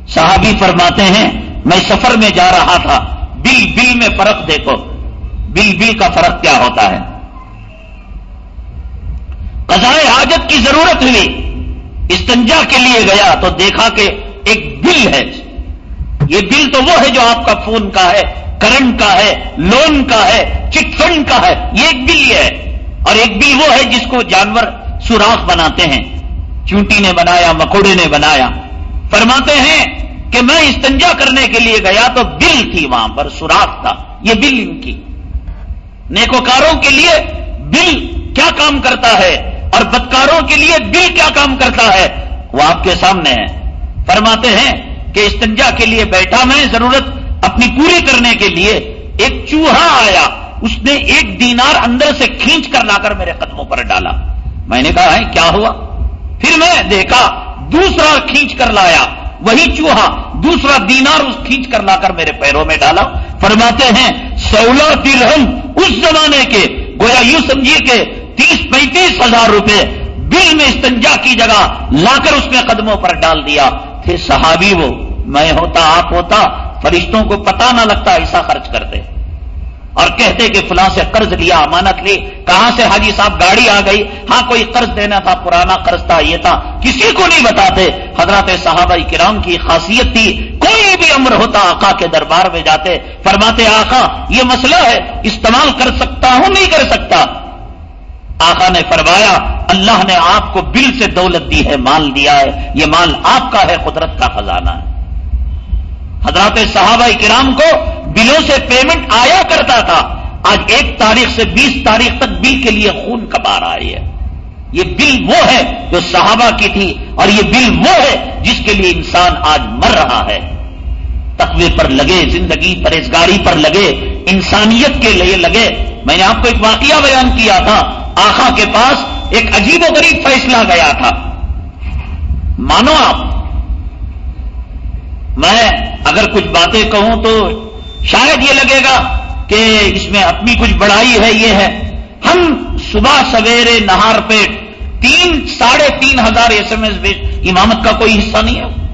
S1: صحابی فرماتے ہیں، میں سفر میں جا رہا تھا، بل بل میں فرق دیکھو۔ بل بل کا فرق کیا ہوتا ہے؟ قضائے حاجت کی ضرورت ہوئی، استنجا کے لیے گیا تو دیکھا کہ ایک بل ہے۔ یہ بل تو وہ ہے جو آپ کا فون کا ہے، کرنٹ کا ہے، لون کا ہے، چٹ فنڈ کا ہے، یہ ایک بل ہے۔ اور ایک بل وہ ہے جس کو جانور سوراخ بناتے ہیں، چونٹی نے بنایا، مکوڑے نے بنایا۔ فرماتے ہیں کہ میں استنجا کرنے کے لیے گیا تو بل تھی وہاں پر، سوراخ تھا۔ یہ بل ان کی۔ نیکوکاروں کے لیے بل کیا کام کرتا ہے؟ اور بدکاروں کے لیے بل کیا کام کرتا ہے؟ وہ آپ کے سامنے ہے فرماتے ہیں کہ استنجا کے لیے بیٹھا میں ضرورت اپنی پوری کرنے کے لیے ایک چوہا آیا۔ اس نے ایک دینار اندر سے کھینچ کر لا کر میرے قدموں پر ڈالا۔ میں نے کہا ہے کیا ہوا؟ پھر میں دیکھا، دوسرا کھینچ کر لایا۔ وہی چوہا دوسرا دینار اس کھینچ کر لا کر میرے پیروں میں ڈالا۔ فرماتے ہیں سولہ تلہم اس زمانے کے، گویا یوں سمجھیے کہ تیس پینتیس ہزار روپے بل میں استنجا کی جگہ لا کر اس نے قدموں پر ڈال دیا۔ پھر صحابی وہ، میں ہوتا، آپ ہوتا، فرشتوں کو پتا نہ لگتا، ایسا خرچ کرتے۔ اور کہتے کہ فلاں سے قرض لیا، امانت لی، کہاں سے حاجی صاحب گاڑی آ گئی؟ ہاں کوئی قرض دینا تھا، پرانا قرض تھا، یہ تھا۔ کسی کو نہیں بتاتے۔ حضرات صحابہ کرام کی خاصیت تھی، کوئی بھی امر ہوتا، آقا کے دربار میں جاتے، فرماتے، آقا، یہ مسئلہ ہے، استعمال کر سکتا ہوں، نہیں کر سکتا۔ آقا نے فرمایا، اللہ نے آپ کو بل سے دولت دی ہے، مال دیا ہے، یہ مال آپ کا ہے، قدرت کا خزانہ ہے۔ حضرات صحابہ کرام کو بلوں سے پیمنٹ آیا کرتا تھا۔ آج ایک تاریخ سے بیس تاریخ تک بل کے لیے خون کبا رہا ہے۔ یہ بل وہ ہے جو صحابہ کی تھی اور یہ بل وہ ہے جس کے لیے انسان آج مر رہا ہے۔ تقوی پر لگے، زندگی پرہزگاری پر لگے، انسانیت کے لیے لگے۔ میں نے آپ کو ایک واقعہ بیان کیا تھا۔ آخا کے پاس ایک عجیب و غریب فیصلہ گیا تھا۔ مانو آپ، میں اگر کچھ باتیں کہوں تو شاید یہ لگے گا کہ اس میں اپنی کچھ بڑائی ہے، یہ ہے۔ ہم صبح سویرے نہار پیٹ تین، ساڑھے تین ہزار ایس ایم ایس امامت کا کوئی حصہ نہیں ہے۔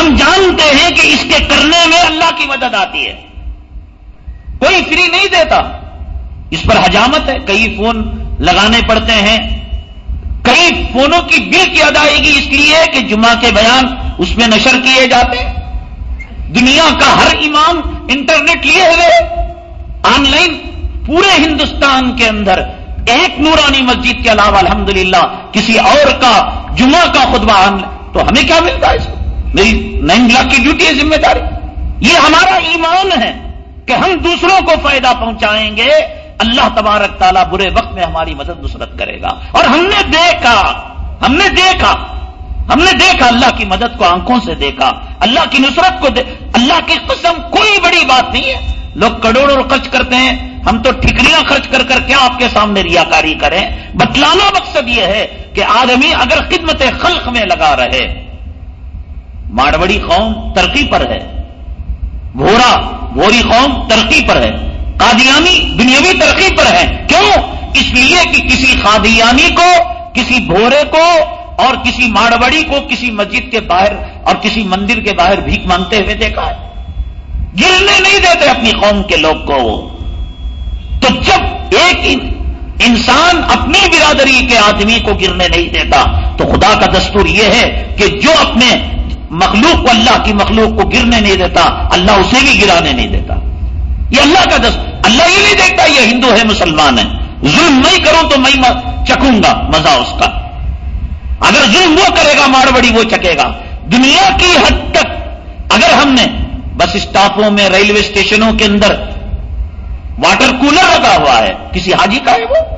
S1: ہم جانتے ہیں کہ اس کے کرنے میں اللہ کی مدد آتی ہے۔ کوئی فری نہیں دیتا۔ اس پر حجامت ہے۔ کئی فون لگانے پڑتے ہیں۔ کئی فونوں کی بل کی ادائیگی اس لیے کہ جمعہ کے بیان اس میں نشر کیے جاتے۔ دنیا کا ہر امام انٹرنیٹ لیے ہوئے آن لائن پورے ہندوستان کے اندر ایک نورانی مسجد کے علاوہ الحمدللہ کسی اور کا جمعہ کا خطبہ آن تو ہمیں کیا ملتا ہے اس کو میری نائن لاکھ کی ڈیوٹی ہے ذمہ داری۔ یہ ہمارا ایمان ہے کہ ہم دوسروں کو فائدہ پہنچائیں گے۔ اللہ تبارک تعالیٰ برے وقت میں ہماری مدد نصرت کرے گا۔ اور ہم نے دیکھا، ہم نے دیکھا، ہم نے دیکھا اللہ کی مدد کو آنکھوں سے دیکھا۔ اللہ کی نصرت کو دے، اللہ کی قسم کوئی بڑی بات نہیں ہے۔ لوگ کروڑوں خرچ کرتے ہیں۔ ہم تو ٹھکریاں خرچ کر کر کیا آپ کے سامنے ریاکاری کریں۔ بتلانا مقصد یہ ہے کہ آدمی اگر خدمت خلق میں لگا رہے ماڑوڑی قوم ترقی پر ہے۔ بھورا بھوری قوم ترقی پر ہے۔ قادیانی دنیاوی ترقی پر ہے۔ کیوں؟ اس لیے کہ کسی قادیانی کو، کسی بھورے کو اور کسی ماڑوڑی کو کسی مسجد کے باہر اور کسی مندر کے باہر بھیک مانگتے ہوئے دیکھا ہے۔ گرنے نہیں دیتے اپنی قوم کے لوگ کو۔ تو جب ایک انسان اپنی برادری کے آدمی کو گرنے نہیں دیتا، تو خدا کا دستور یہ ہے کہ جو اپنے مخلوق کو اللہ کی مخلوق کو گرنے نہیں دیتا، اللہ اسے بھی گرانے نہیں دیتا۔ یہ اللہ کا دستور اللہ یہ نہیں دیکھتا یہ ہندو ہے، مسلمان ہے۔ ظلم نہیں کروں تو میں چکوں گا، مزہ اس کا۔ اگر ظلم وہ کرے گا ماروڑی وہ چکے گا۔ دنیا کی حد تک اگر ہم نے بس اسٹاپوں میں، ریلوے اسٹیشنوں کے اندر واٹر کولر لگا ہوا ہے، کسی حاجی کا ہے وہ؟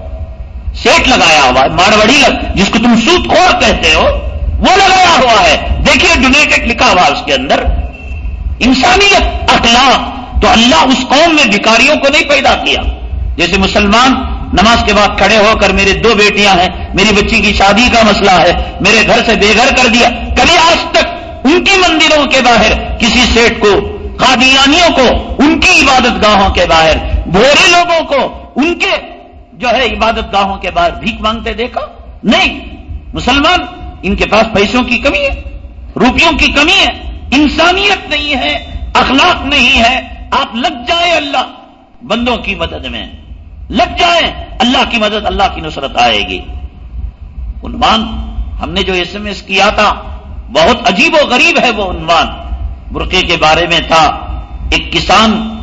S1: سیٹ لگایا ہوا ہے ماروڑی جس کو تم سوت خور کہتے ہو۔ وہ لگایا ہوا ہے۔ دیکھیے ڈونیٹڈ لکھا ہوا اس کے اندر۔ انسانیت، اخلاق۔ تو اللہ اس قوم میں بھکاریوں کو نہیں پیدا کیا۔ جیسے مسلمان نماز کے بعد کھڑے ہو کر میرے دو بیٹیاں ہیں، میری بچی کی شادی کا مسئلہ ہے، میرے گھر سے بے گھر کر دیا۔ کبھی آج تک ان کی مندروں کے باہر کسی سیٹ کو، قادیانیوں کو، ان کی عبادت گاہوں کے باہر بھورے لوگوں کو ان کے جو ہے عبادت گاہوں کے باہر بھیک مانگتے دیکھا؟ نہیں۔ مسلمان ان کے پاس پیسوں کی کمی ہے، روپیوں کی کمی ہے، انسانیت نہیں ہے، اخلاق نہیں ہے، آپ لگ جائیں اللہ، بندوں کی مدد میں۔ لگ جائیں، اللہ کی مدد اللہ کی نصرت آئے گی۔ عنوان، ہم نے جو ایس ایم ایس کیا تھا، بہت عجیب و غریب ہے وہ عنوان۔ برقے کے بارے میں تھا، ایک کسان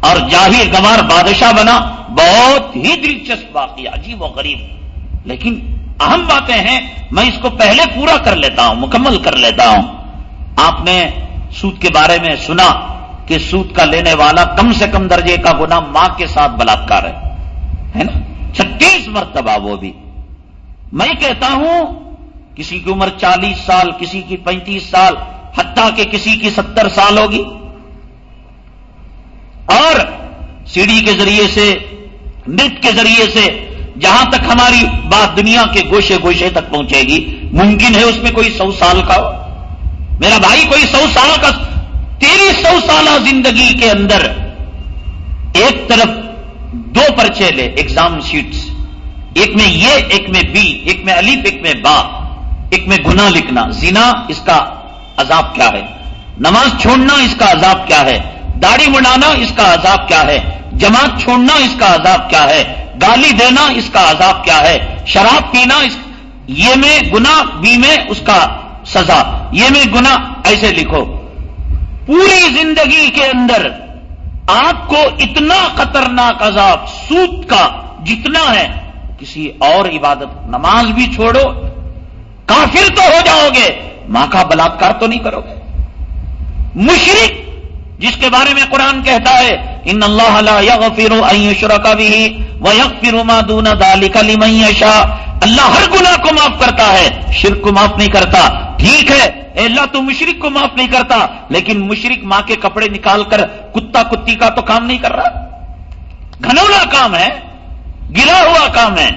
S1: اور جاہر گمار بادشاہ بنا، بہت ہی دلچسپ واقعہ، عجیب و غریب۔ لیکن اہم باتیں ہیں، میں اس کو پہلے پورا کر لیتا ہوں، مکمل کر لیتا ہوں۔ آپ نے سود کے بارے میں سنا کہ سود کا لینے والا کم سے کم درجے کا گنا ماں کے ساتھ بلاکار ہے نا؟ چھتیس مرتبہ وہ بھی۔ میں کہتا ہوں، کسی کی عمر چالیس سال، کسی کی پینتیس سال، حتیٰ کہ کسی کی ستر سال ہوگی۔ اور سیڑھی کے ذریعے سے، نت کے ذریعے سے جہاں تک ہماری بات دنیا کے گوشے گوشے تک پہنچے گی، ممکن ہے اس میں کوئی سو سال کا ہو۔ میرا بھائی، کوئی سو سال کا، تیری سو سالہ زندگی کے اندر ایک طرف دو پرچے لے ایگزام شیٹس ایک میں یہ، ایک میں بی، ایک میں علیف ایک میں با، ایک میں گنا لکھنا۔ زنا، اس کا عذاب کیا ہے؟ نماز چھوڑنا، اس کا عذاب کیا ہے؟ داڑھی مڑانا اس کا عذاب کیا ہے؟ جماعت چھوڑنا اس کا عذاب کیا ہے؟ گالی دینا اس کا عذاب کیا ہے؟ شراب پینا اس یہ میں گنا بی میں اس کا سزا۔ یہ میں گنا ایسے لکھو۔ پوری زندگی کے اندر آپ کو اتنا خطرناک عذاب سود کا جتنا ہے، کسی اور عبادت، نماز بھی چھوڑو، کافر تو ہو جاؤ گے۔ ماں کا بلاکار تو نہیں کرو گے۔ مشرق جس کے بارے میں قرآن کہتا ہے ان اللہ کا بھی وہ یق ما دون ذلك لمن يشاء اللہ ہر گناہ کو معاف کرتا ہے، شرک کو معاف نہیں کرتا۔ ٹھیک ہے، اے اللہ تو مشرق کو معاف نہیں کرتا، لیکن مشرق ماں کے کپڑے نکال کر کتا کتی کا تو کام نہیں کر رہا۔ گھنونا کام ہے، گرا ہوا کام ہے۔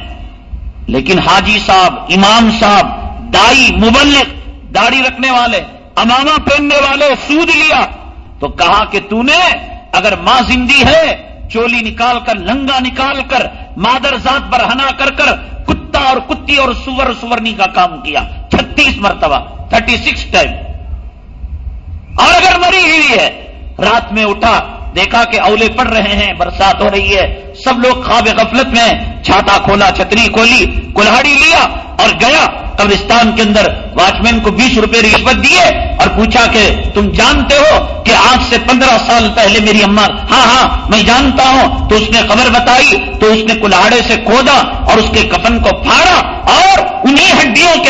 S1: لیکن حاجی صاحب، امام صاحب، دائی مبلک داڑھی رکھنے والے، امامہ پہننے والے، سود لیا تو کہا کہ تو نے اگر ماں زندی ہے، چولی نکال کر، لنگا نکال کر، مادر ذات پر ہنا کر کر، کتا اور کتی اور سور سورنی کا کام کیا۔ چھتیس مرتبہ، تھرٹی سکس ٹائم۔ اور اگر مری ہوئی ہے، رات میں اٹھا دیکھا کہ اولے پڑ رہے ہیں، برسات ہو رہی ہے۔ سب لوگ خواب غفلت میں چھاتا کھولا، چھتری کھولی، کلہاڑی لیا اور گیا۔ قبرستان کے اندر واچ مین کو بیس روپے رشوت دیے اور پوچھا کہ تم جانتے ہو کہ آج سے پندرہ سال پہلے میری اما ہاں ہاں میں جانتا ہوں۔ تو اس نے خبر بتائی، تو اس نے کلاڑے سے کھودا اور اس کے کفن کو پھاڑا اور انہیں ہڈیوں کے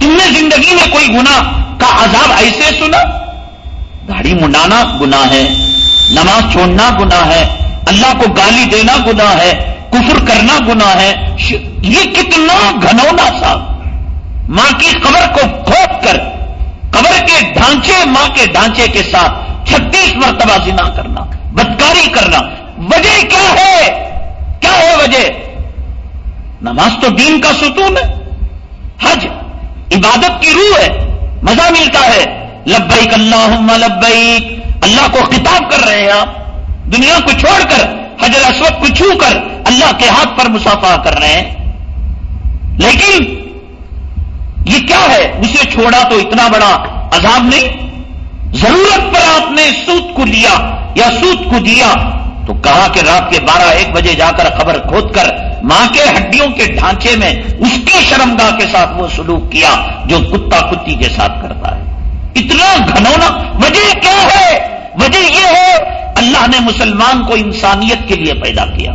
S1: تم نے زندگی میں کوئی گنا کا عذاب ایسے سنا؟ گاڑی منڈانا گنا ہے، نماز چھوڑنا گنا ہے، اللہ کو گالی دینا گنا ہے، کفر کرنا گنا ہے یہ کتنا گھنونا سا۔ ماں کی قبر کو کھود کر، قبر کے ڈھانچے، ماں کے ڈھانچے کے ساتھ چھتیس مرتبہ زنا کرنا، بدکاری کرنا۔ وجہ کیا ہے؟ کیا ہے وجہ؟ نماز تو دین کا ستون ہے۔ حج، عبادت کی روح ہے، مزہ ملتا ہے۔ لبیک اللہ لبیک۔ اللہ کو خطاب کر رہے ہیں آپ۔ دنیا کو چھوڑ کر، حجر اسود کو چھو کر اللہ کے ہاتھ پر مسافہ کر رہے ہیں۔ لیکن یہ کیا ہے؟ اسے چھوڑا تو اتنا بڑا عذاب نہیں۔ ضرورت پر آپ نے سوت کو لیا یا سوت کو دیا تو کہا کہ رات کے بارہ ایک بجے جا کر خبر کھود کر ماں کے ہڈیوں کے ڈھانچے میں اس کی شرمگاہ کے ساتھ وہ سلوک کیا جو کتا کتی کے ساتھ کرتا ہے۔ اتنا گھنونا وجہ کیا ہے؟ وجہ یہ ہے، اللہ نے مسلمان کو انسانیت کے لیے پیدا کیا۔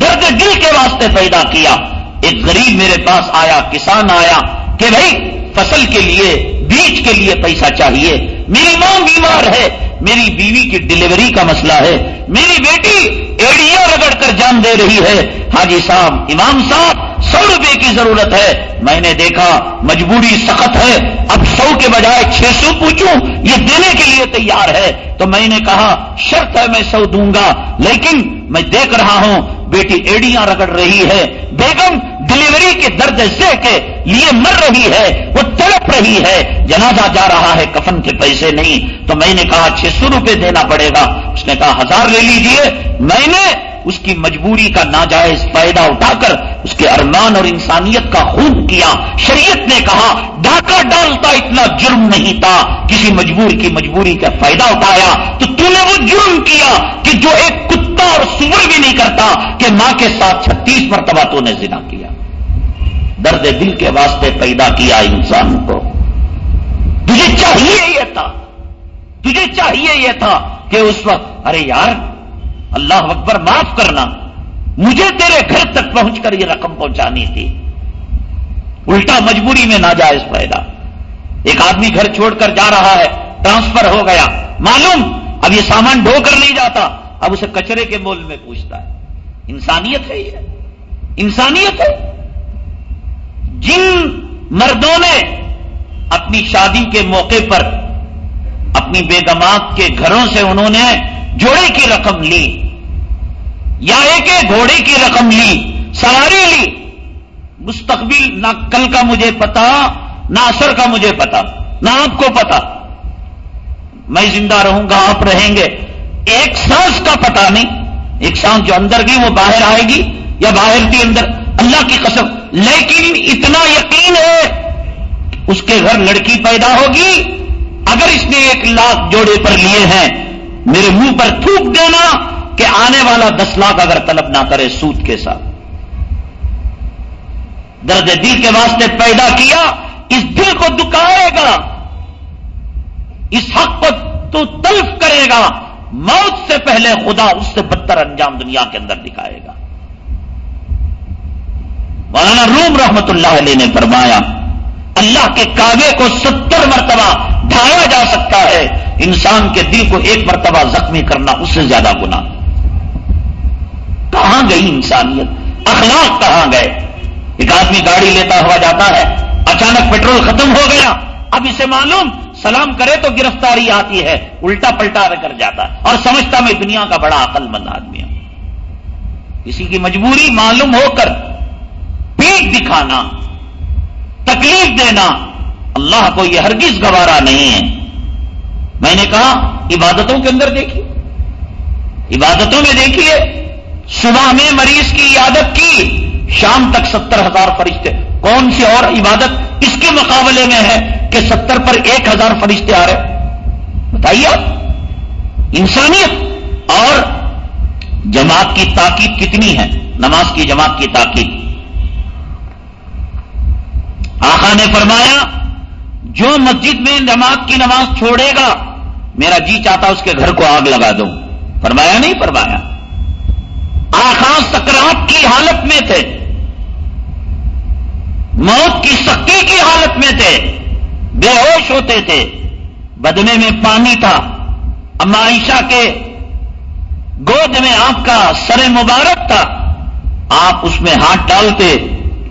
S1: درد دل کے واسطے پیدا کیا۔ ایک غریب میرے پاس آیا، کسان آیا کہ بھائی، فصل کے لیے، بیج کے لیے پیسہ چاہیے۔ میری ماں بیمار ہے، میری بیوی کی ڈلیوری کا مسئلہ ہے۔ میری بیٹی ایڑیاں رگڑ کر جان دے رہی ہے۔ حاجی صاحب، امام صاحب سو روپے کی ضرورت ہے۔ میں نے دیکھا مجبوری سخت ہے۔ اب سو کے بجائے چھ سو پوچھوں، یہ دینے کے لیے تیار ہے۔ تو میں نے کہا، شرط ہے میں سو دوں گا، لیکن میں دیکھ رہا ہوں بیٹی ایڑیاں رگڑ رہی ہے، بیگم ڈلیوری کے درد سے کے لیے مر رہی ہے، وہ تڑپ رہی ہے۔ جنازہ جا رہا ہے، کفن کے پیسے نہیں۔ تو میں نے کہا چھ سو روپے دینا پڑے گا۔ اس نے کہا، ہزار لے لیجیے۔ میں نے اس کی مجبوری کا ناجائز فائدہ اٹھا کر اس کے ارمان اور انسانیت کا خوب کیا۔ شریعت نے کہا ڈاکہ ڈالتا اتنا جرم نہیں تھا۔ کسی مجبور کی مجبوری کا فائدہ اٹھایا تو تو نے وہ جرم کیا کہ جو ایک کتا اور سور بھی نہیں کرتا کہ ماں کے ساتھ چھتیس مرتبہ تو نے زنا کیا۔ درد دل کے واسطے پیدا کیا انسان کو۔ تجھے چاہیے یہ تھا۔ تجھے چاہیے یہ تھا کہ اس وقت، ارے یار، اللہ اکبر، معاف کرنا۔ مجھے تیرے گھر تک پہنچ کر یہ رقم پہنچانی تھی۔ الٹا مجبوری میں ناجائز پیدا۔ ایک آدمی گھر چھوڑ کر جا رہا ہے، ٹرانسفر ہو گیا۔ معلوم، اب یہ سامان ڈھو کر نہیں جاتا۔ اب اسے کچرے کے مول میں پوچھتا ہے، انسانیت ہے یہ؟ انسانیت ہے؟ جن مردوں نے اپنی شادی کے موقع پر اپنی بیگمات کے گھروں سے انہوں نے جوڑے کی رقم لی، یا ایک گھوڑے کی رقم لی، سواری لی، مستقبل نہ کل کا مجھے پتا، نہ اثر کا مجھے پتا، نہ آپ کو پتا۔ میں زندہ رہوں گا، آپ رہیں گے۔ ایک سانس کا پتا نہیں۔ ایک سانس جو اندر گئی وہ باہر آئے گی یا باہر تھی اندر۔ اللہ کی قسم، لیکن اتنا یقین ہے، اس کے گھر لڑکی پیدا ہوگی۔ اگر اس نے ایک لاکھ جوڑے پر لیے ہیں، میرے منہ پر تھوک دینا کہ آنے والا دس لاکھ اگر طلب نہ کرے سود کے ساتھ۔ درد دل کے واسطے پیدا کیا، اس دل کو دکھائے گا۔ اس حق کو تو تلف کرے گا۔ موت سے پہلے خدا اس سے بدتر انجام دنیا کے اندر دکھائے گا۔ مولانا روم رحمت اللہ علیہ نے فرمایا، اللہ کے کاغے کو ستر مرتبہ ڈھایا جا سکتا ہے، انسان کے دل کو ایک مرتبہ زخمی کرنا اس سے زیادہ گنا کہاں گئی انسانیت؟ اخلاق کہاں گئے؟ ایک آدمی گاڑی لیتا ہوا جاتا ہے، اچانک پیٹرول ختم ہو گیا۔ اب اسے معلوم سلام کرے تو گرفتاری آتی ہے، الٹا پلٹا کر جاتا ہے۔ اور سمجھتا میں دنیا کا بڑا عقل مند آدمی ہوں۔ کسی کی مجبوری معلوم ہو کر پیٹ دکھانا، تکلیف دینا، اللہ کو یہ ہرگز گوارا نہیں ہے۔ میں نے کہا، عبادتوں کے اندر دیکھیے۔ عبادتوں میں دیکھیے، صبح میں مریض کی عادت کی۔ شام تک ستر ہزار فرشتے۔ کون سی اور عبادت اس کے مقابلے میں ہے کہ ستر پر ایک ہزار فرشتے آ رہے؟ بتائیے آپ۔ انسانیت۔ اور جماعت کی تاکید کتنی ہے؟ نماز کی جماعت کی تاکید۔ آخا نے فرمایا، جو مسجد میں جماعت کی نماز چھوڑے گا، میرا جی چاہتا اس کے گھر کو آگ لگا دو۔ فرمایا نہیں، فرمایا۔ آخا سکرات کی حالت میں تھے۔ موت کی سختی کی حالت میں تھے، بے ہوش ہوتے تھے۔ بدنے میں پانی تھا۔ اما عائشہ کے گود میں آپ کا سر مبارک تھا۔ آپ اس میں ہاتھ ڈالتے،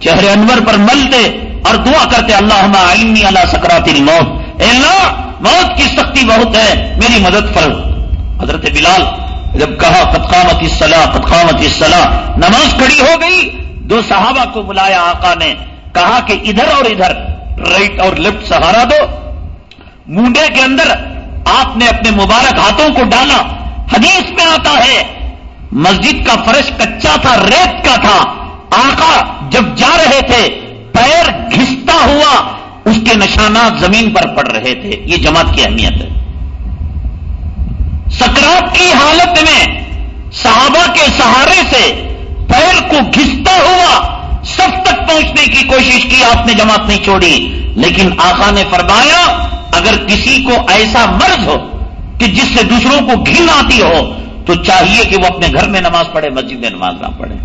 S1: چہرے انور پر ملتے اور دعا کرتے اللہ علمی اللہ سکراتی موت اے اللہ، موت کی سختی بہت ہے، میری مدد کرو حضرت بلال جب کہا پتخامت صلاح پتخامت صلاح نماز کھڑی ہو گئی، دو صحابہ کو بلایا آقا نے۔ کہا کہ ادھر اور ادھر رائٹ اور لیفٹ سہارا دو۔ مونڈے کے اندر آپ نے اپنے مبارک ہاتھوں کو ڈالا۔ حدیث میں آتا ہے، مسجد کا فرش کچا تھا، ریت کا تھا۔ آقا جب جا رہے تھے، پیر گھستا ہوا اس کے نشانات زمین پر پڑ رہے تھے۔ یہ جماعت کی اہمیت ہے۔ سکرات کی حالت میں صحابہ کے سہارے سے پیر کو گھستا ہوا سب تک پہنچنے کی کوشش کی، آپ نے جماعت نہیں چھوڑی۔ لیکن آقا نے فرمایا، اگر کسی کو ایسا مرض ہو کہ جس سے دوسروں کو گھن آتی ہو، تو چاہیے کہ وہ اپنے گھر میں نماز پڑھے، مسجد میں نماز نہ پڑھے۔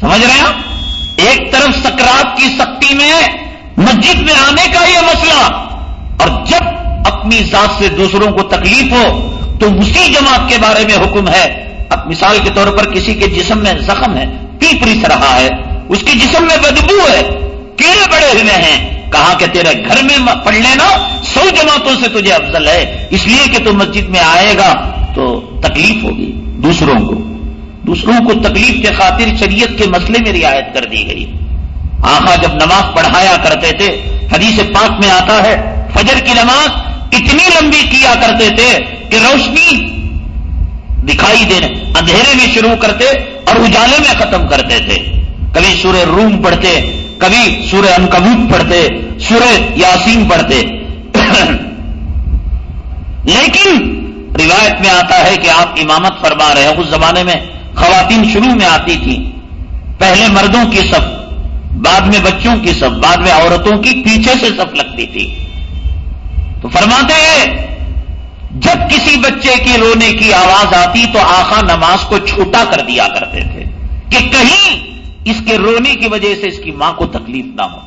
S1: سمجھ رہے ہیں ایک طرف سکرات کی سختی میں مسجد میں آنے کا یہ مسئلہ، اور جب اپنی ذات سے دوسروں کو تکلیف ہو، تو اسی جماعت کے بارے میں حکم ہے۔ اب مثال کے طور پر کسی کے جسم میں زخم ہے ٹیپ رس رہا ہے؟ اس کے جسم میں بدبو ہے۔ کیڑے بڑے ہوئے ہیں۔ کہا کہ تیرے گھر میں پڑھ لینا۔ سو جماعتوں سے تجھے افضل ہے۔ اس لیے کہ تو مسجد میں آئے گا تو تکلیف ہوگی۔ دوسروں کو۔ دوسروں کو تکلیف کے خاطر شریعت کے مسئلے میں رعایت کر دی گئی۔ آخا جب نماز پڑھایا کرتے تھے، حدیث پاک میں آتا ہے، فجر کی نماز اتنی لمبی کیا کرتے تھے کہ روشنی دکھائی دینے، اندھیرے میں شروع کرتے اور اجالے میں ختم کرتے تھے۔ کبھی سورہ روم پڑھتے، کبھی سورہ انکبوت پڑھتے، سورہ یاسین پڑھتے۔ لیکن روایت میں آتا ہے کہ آپ امامت فرما رہے ہیں، اس زمانے میں خواتین شروع میں آتی تھی پہلے مردوں کی صف، بعد میں بچوں کی صف، بعد میں عورتوں کی پیچھے سے صف لگتی تھی۔ تو فرماتے ہیں جب کسی بچے کی رونے کی آواز آتی تو آخا نماز کو چھوٹا کر دیا کرتے تھے کہ کہیں اس کے رونے کی وجہ سے اس کی ماں کو تکلیف نہ ہو۔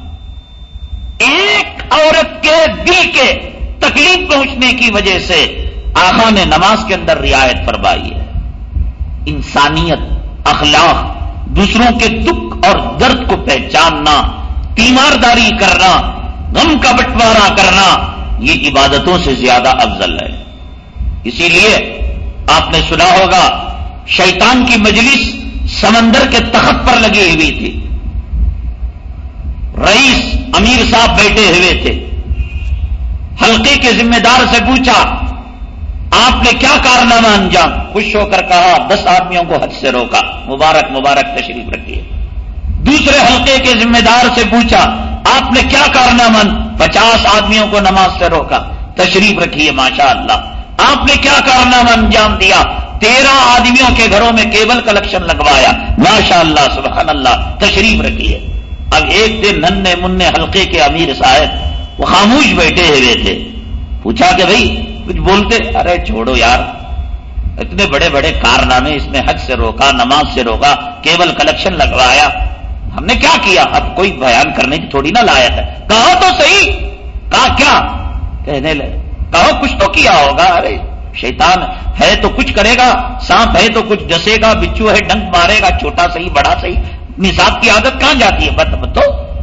S1: ایک عورت کے دل کے تکلیف پہنچنے کی وجہ سے آخا نے نماز کے اندر رعایت فرمائی ہے۔ انسانیت، اخلاق، دوسروں کے دکھ اور درد کو پہچاننا، تیمارداری کرنا، غم کا بٹوارا کرنا، یہ عبادتوں سے زیادہ افضل ہے۔ اسی لیے آپ نے سنا ہوگا شیطان کی مجلس سمندر کے تخت پر لگی ہوئی تھی۔ رئیس امیر صاحب بیٹھے ہوئے تھے۔ حلقے کے ذمہ دار سے پوچھا، آپ نے کیا کارنامہ انجام؟ خوش ہو کر کہا، دس آدمیوں کو حد سے روکا۔ مبارک مبارک تشریف رکھیے۔ دوسرے حلقے کے ذمہ دار سے پوچھا، آپ نے کیا کارنامہ؟ پچاس آدمیوں کو نماز سے روکا۔ تشریف رکھیے ماشاء اللہ آپ نے کیا کارنامہ انجام دیا؟ تیرہ آدمیوں کے گھروں میں کیبل کلیکشن لگوایا۔ ماشاء اللہ سبحان اللہ تشریف رکھیے اب ایک دن ننے منع حلقے کے امیر صاحب وہ خاموش بیٹھے ہوئے تھے۔ پوچھا کہ بھائی، کچھ بولتے؟ ارے چھوڑو یار، اتنے بڑے بڑے کارنامے اس نے حج سے روکا، نماز سے روکا، کیبل کلیکشن لگوایا۔ ہم نے کیا کیا؟ اب کوئی بیان کرنے کی تھوڑی نہ لایا ہے۔ کہا تو صحیح، کہا کیا؟ کہنے لگے کہو کچھ تو کیا ہوگا؟ ارے، شیطان ہے تو کچھ کرے گا، سانپ ہے تو کچھ ڈسے گا بچو ہے ڈنک مارے گا، چھوٹا صحیح، بڑا صحیح۔ نصاب کی عادت کہاں جاتی ہے؟ تو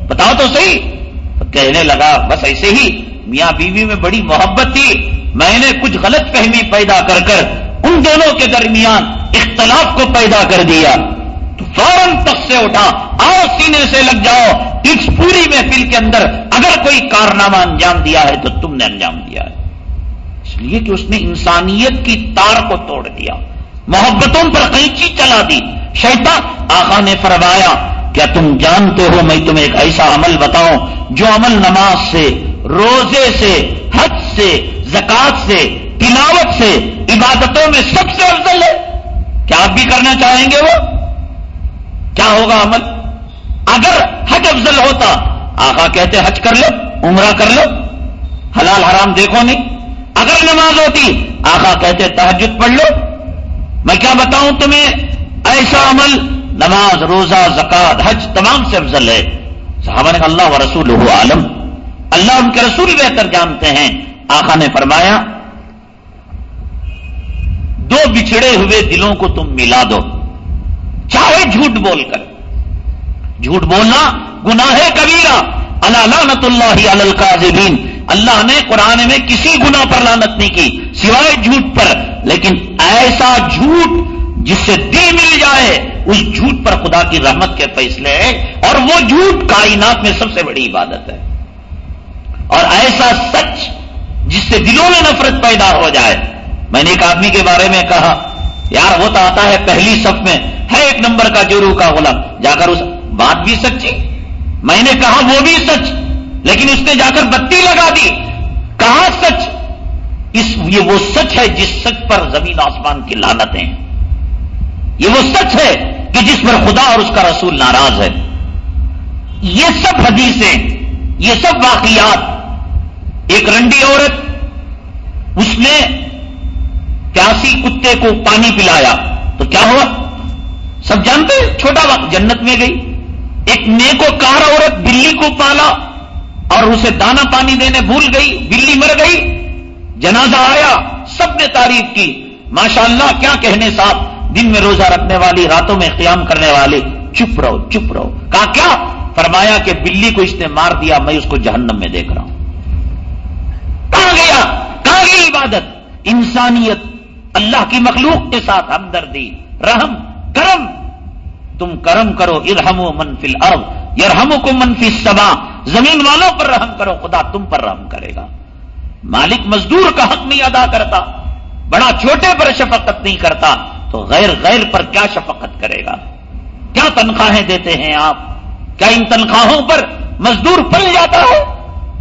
S1: بتاؤ تو صحیح۔ کہنے لگا، بس ایسے ہی، میاں بیوی میں بڑی محبت تھی۔ میں نے کچھ غلط فہمی پیدا کر کر ان دونوں کے درمیان اختلاف کو پیدا کر دیا۔ تو فوراً تخت سے اٹھا آؤ سینے سے لگ جاؤ۔ اس پوری محفل کے اندر اگر کوئی کارنامہ انجام دیا ہے تو تم نے انجام دیا ہے۔ اس لیے کہ اس نے انسانیت کی تار کو توڑ دیا۔ محبتوں پر قینچی چلا دی۔ شیطان آقا نے فرمایا، کیا تم جانتے ہو میں تمہیں ایک ایسا عمل بتاؤں جو عمل نماز سے، روزے سے، حج سے زکات سے، تلاوت سے، عبادتوں میں سب سے افضل ہے؟ کیا آپ بھی کرنا چاہیں گے وہ؟ کیا ہوگا عمل؟ اگر حج افضل ہوتا، آقا کہتے حج کر لو، عمرہ کر لو، حلال حرام دیکھو نہیں۔ اگر نماز ہوتی، آقا کہتے تحجد پڑھ لو۔ میں کیا بتاؤں تمہیں؟ ایسا عمل، نماز، روزہ زکات حج، تمام سے افضل ہے۔ صحابہ نے اللہ و رسول عالم۔ اللہ ان کے رسول بہتر جانتے ہیں۔ آقا نے فرمایا، دو بچھڑے ہوئے دلوں کو تم ملا دو۔ چاہے جھوٹ بول کر۔ جھوٹ بولنا گناہ کبیرہ۔ اللہ لعنت اللہ القاذبین۔ اللہ نے قرآن میں کسی گنا پر لانت نہیں کی، سوائے جھوٹ پر۔ لیکن ایسا جھوٹ جس سے دل مل جائے، اس جھوٹ پر خدا کی رحمت کے فیصلے۔ ہیں اور وہ جھوٹ کائنات میں سب سے بڑی عبادت ہے۔ اور ایسا سچ جس سے دلوں میں نفرت پیدا ہو جائے۔ میں نے ایک آدمی کے بارے میں کہا، یار وہ تو آتا ہے پہلی صف میں، ہے ایک نمبر کا جورو کا غلام۔ جا کر اس بات بھی سچی۔ میں نے کہا، وہ بھی سچ۔ لیکن اس نے جا کر بتی لگا دی۔ کہاں سچ؟ اس یہ وہ سچ ہے جس سچ پر زمین آسمان کی لانت ہیں یہ وہ سچ ہے کہ جس پر خدا اور اس کا رسول ناراض ہے۔ یہ سب حدیثیں، یہ سب واقعات۔ ایک رنڈی عورت، اس نے پیاسی کتے کو پانی پلایا۔ تو کیا ہوا؟ سب جانتے چھوٹا وقت جنت میں گئی۔ ایک نیکو کار عورت بلی کو پالا۔ اور اسے دانا پانی دینے بھول گئی، بلی مر گئی، جنازہ آیا، سب نے تعریف کی۔ ماشاء اللہ کیا کہنے صاحب، دن میں روزہ رکھنے والی، راتوں میں قیام کرنے والی، چپ رہو چپ رہو۔ کہا، کیا؟ فرمایا کہ بلی کو اس نے مار دیا، میں اس کو جہنم میں دیکھ رہا ہوں۔ کہاں گیا؟ کہاں گئی عبادت؟ انسانیت، اللہ کی مخلوق کے ساتھ ہمدردی، رحم، کرم۔ تم کرم کرو ارحم و منفی ارب یرحم کو منفی سبا زمین والوں پر رحم کرو، خدا تم پر رحم کرے گا۔ مالک مزدور کا حق نہیں ادا کرتا، بڑا چھوٹے پر شفقت نہیں کرتا، تو غیر غیر پر کیا شفقت کرے گا؟ کیا تنخواہیں دیتے ہیں آپ؟ کیا ان تنخواہوں پر مزدور پل جاتا ہے؟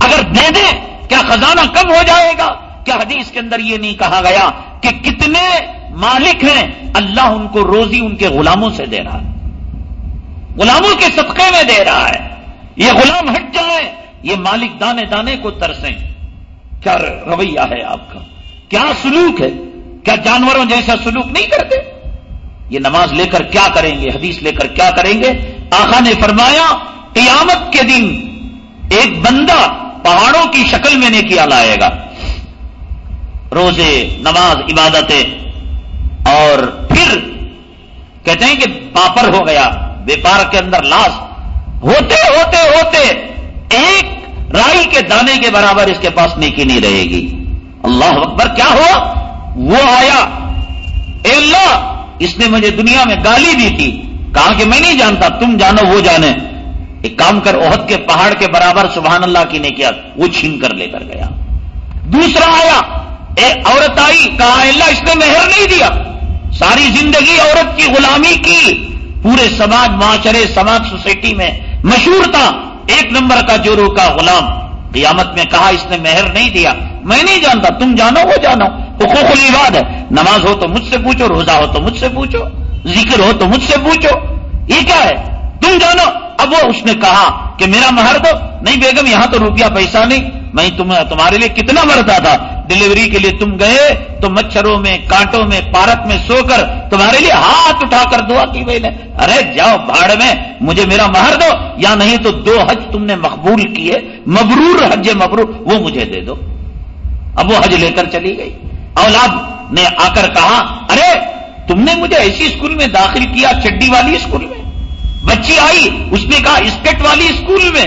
S1: اگر دے دیں، کیا خزانہ کم ہو جائے گا؟ کیا حدیث کے اندر یہ نہیں کہا گیا کہ کتنے مالک ہیں، اللہ ان کو روزی ان کے غلاموں سے دے رہا ہے۔ غلاموں کے صدقے میں دے رہا ہے۔ یہ غلام ہٹ جائیں، یہ مالک دانے دانے کو ترسیں۔ کیا رویہ ہے آپ کا؟ کیا سلوک ہے؟ کیا جانوروں جیسا سلوک نہیں کرتے؟ یہ نماز لے کر کیا کریں گے؟ حدیث لے کر کیا کریں گے؟ آخا نے فرمایا، قیامت کے دن ایک بندہ پہاڑوں کی شکل میں نے کیا لائے گا۔ روزے، نماز، عبادتیں۔ اور پھر کہتے ہیں کہ پاپر ہو گیا، ویپار کے اندر لاس ہوتے ہوتے ہوتے ایک رائی کے دانے کے برابر اس کے پاس نیکی نہیں رہے گی۔ اللہ اکبر، کیا ہوا؟ وہ آیا۔ اے اللہ، اس نے مجھے دنیا میں گالی دی تھی۔ کہا کہ میں نہیں جانتا، تم جانو، وہ جانے۔ ایک کام کر عہد کے پہاڑ کے برابر سبحان اللہ کی نے کیا وہ چھین کر لے کر گیا۔ دوسرا آیا۔ اے عورت آئی، کہا اللہ، اس نے مہر نہیں دیا۔ ساری زندگی عورت کی غلامی کی۔ پورے سماج، معاشرے، سماج، سوسائٹی میں مشہور تھا، ایک نمبر کا جورو کا غلام۔ قیامت میں کہا، اس نے مہر نہیں دیا۔ میں نہیں جانتا، تم جانو، وہ جانو۔ حقوق العباد ہے۔ نماز ہو تو مجھ سے پوچھو، روزہ ہو تو مجھ سے پوچھو۔ ذکر ہو تو مجھ سے پوچھو۔ یہ کیا ہے؟ تم جانو۔ اب وہ اس نے کہا کہ میرا مہر دو۔ نہیں بیگم، یہاں تو روپیہ پیسہ نہیں۔ میں تمہارے لیے کتنا مرتا تھا ڈلیوری کے لیے تم گئے تو مچھروں میں، کانٹوں میں، پارک میں سو کر تمہارے لیے ہاتھ اٹھا کر دعا کی نے ارے جاؤ بھاڑ میں، مجھے میرا مہر دو۔ یا نہیں تو دو حج تم نے مقبول کیے۔ مبرور حج مبرور، وہ مجھے دے دو۔ اب وہ حج لے کر چلی گئی۔ اولاد نے آ کر کہا، ارے تم نے مجھے ایسی اسکول میں داخل کیا، چڈی والی اسکول میں۔ بچی آئی، اس نے کہا اسکٹ والی اسکول میں۔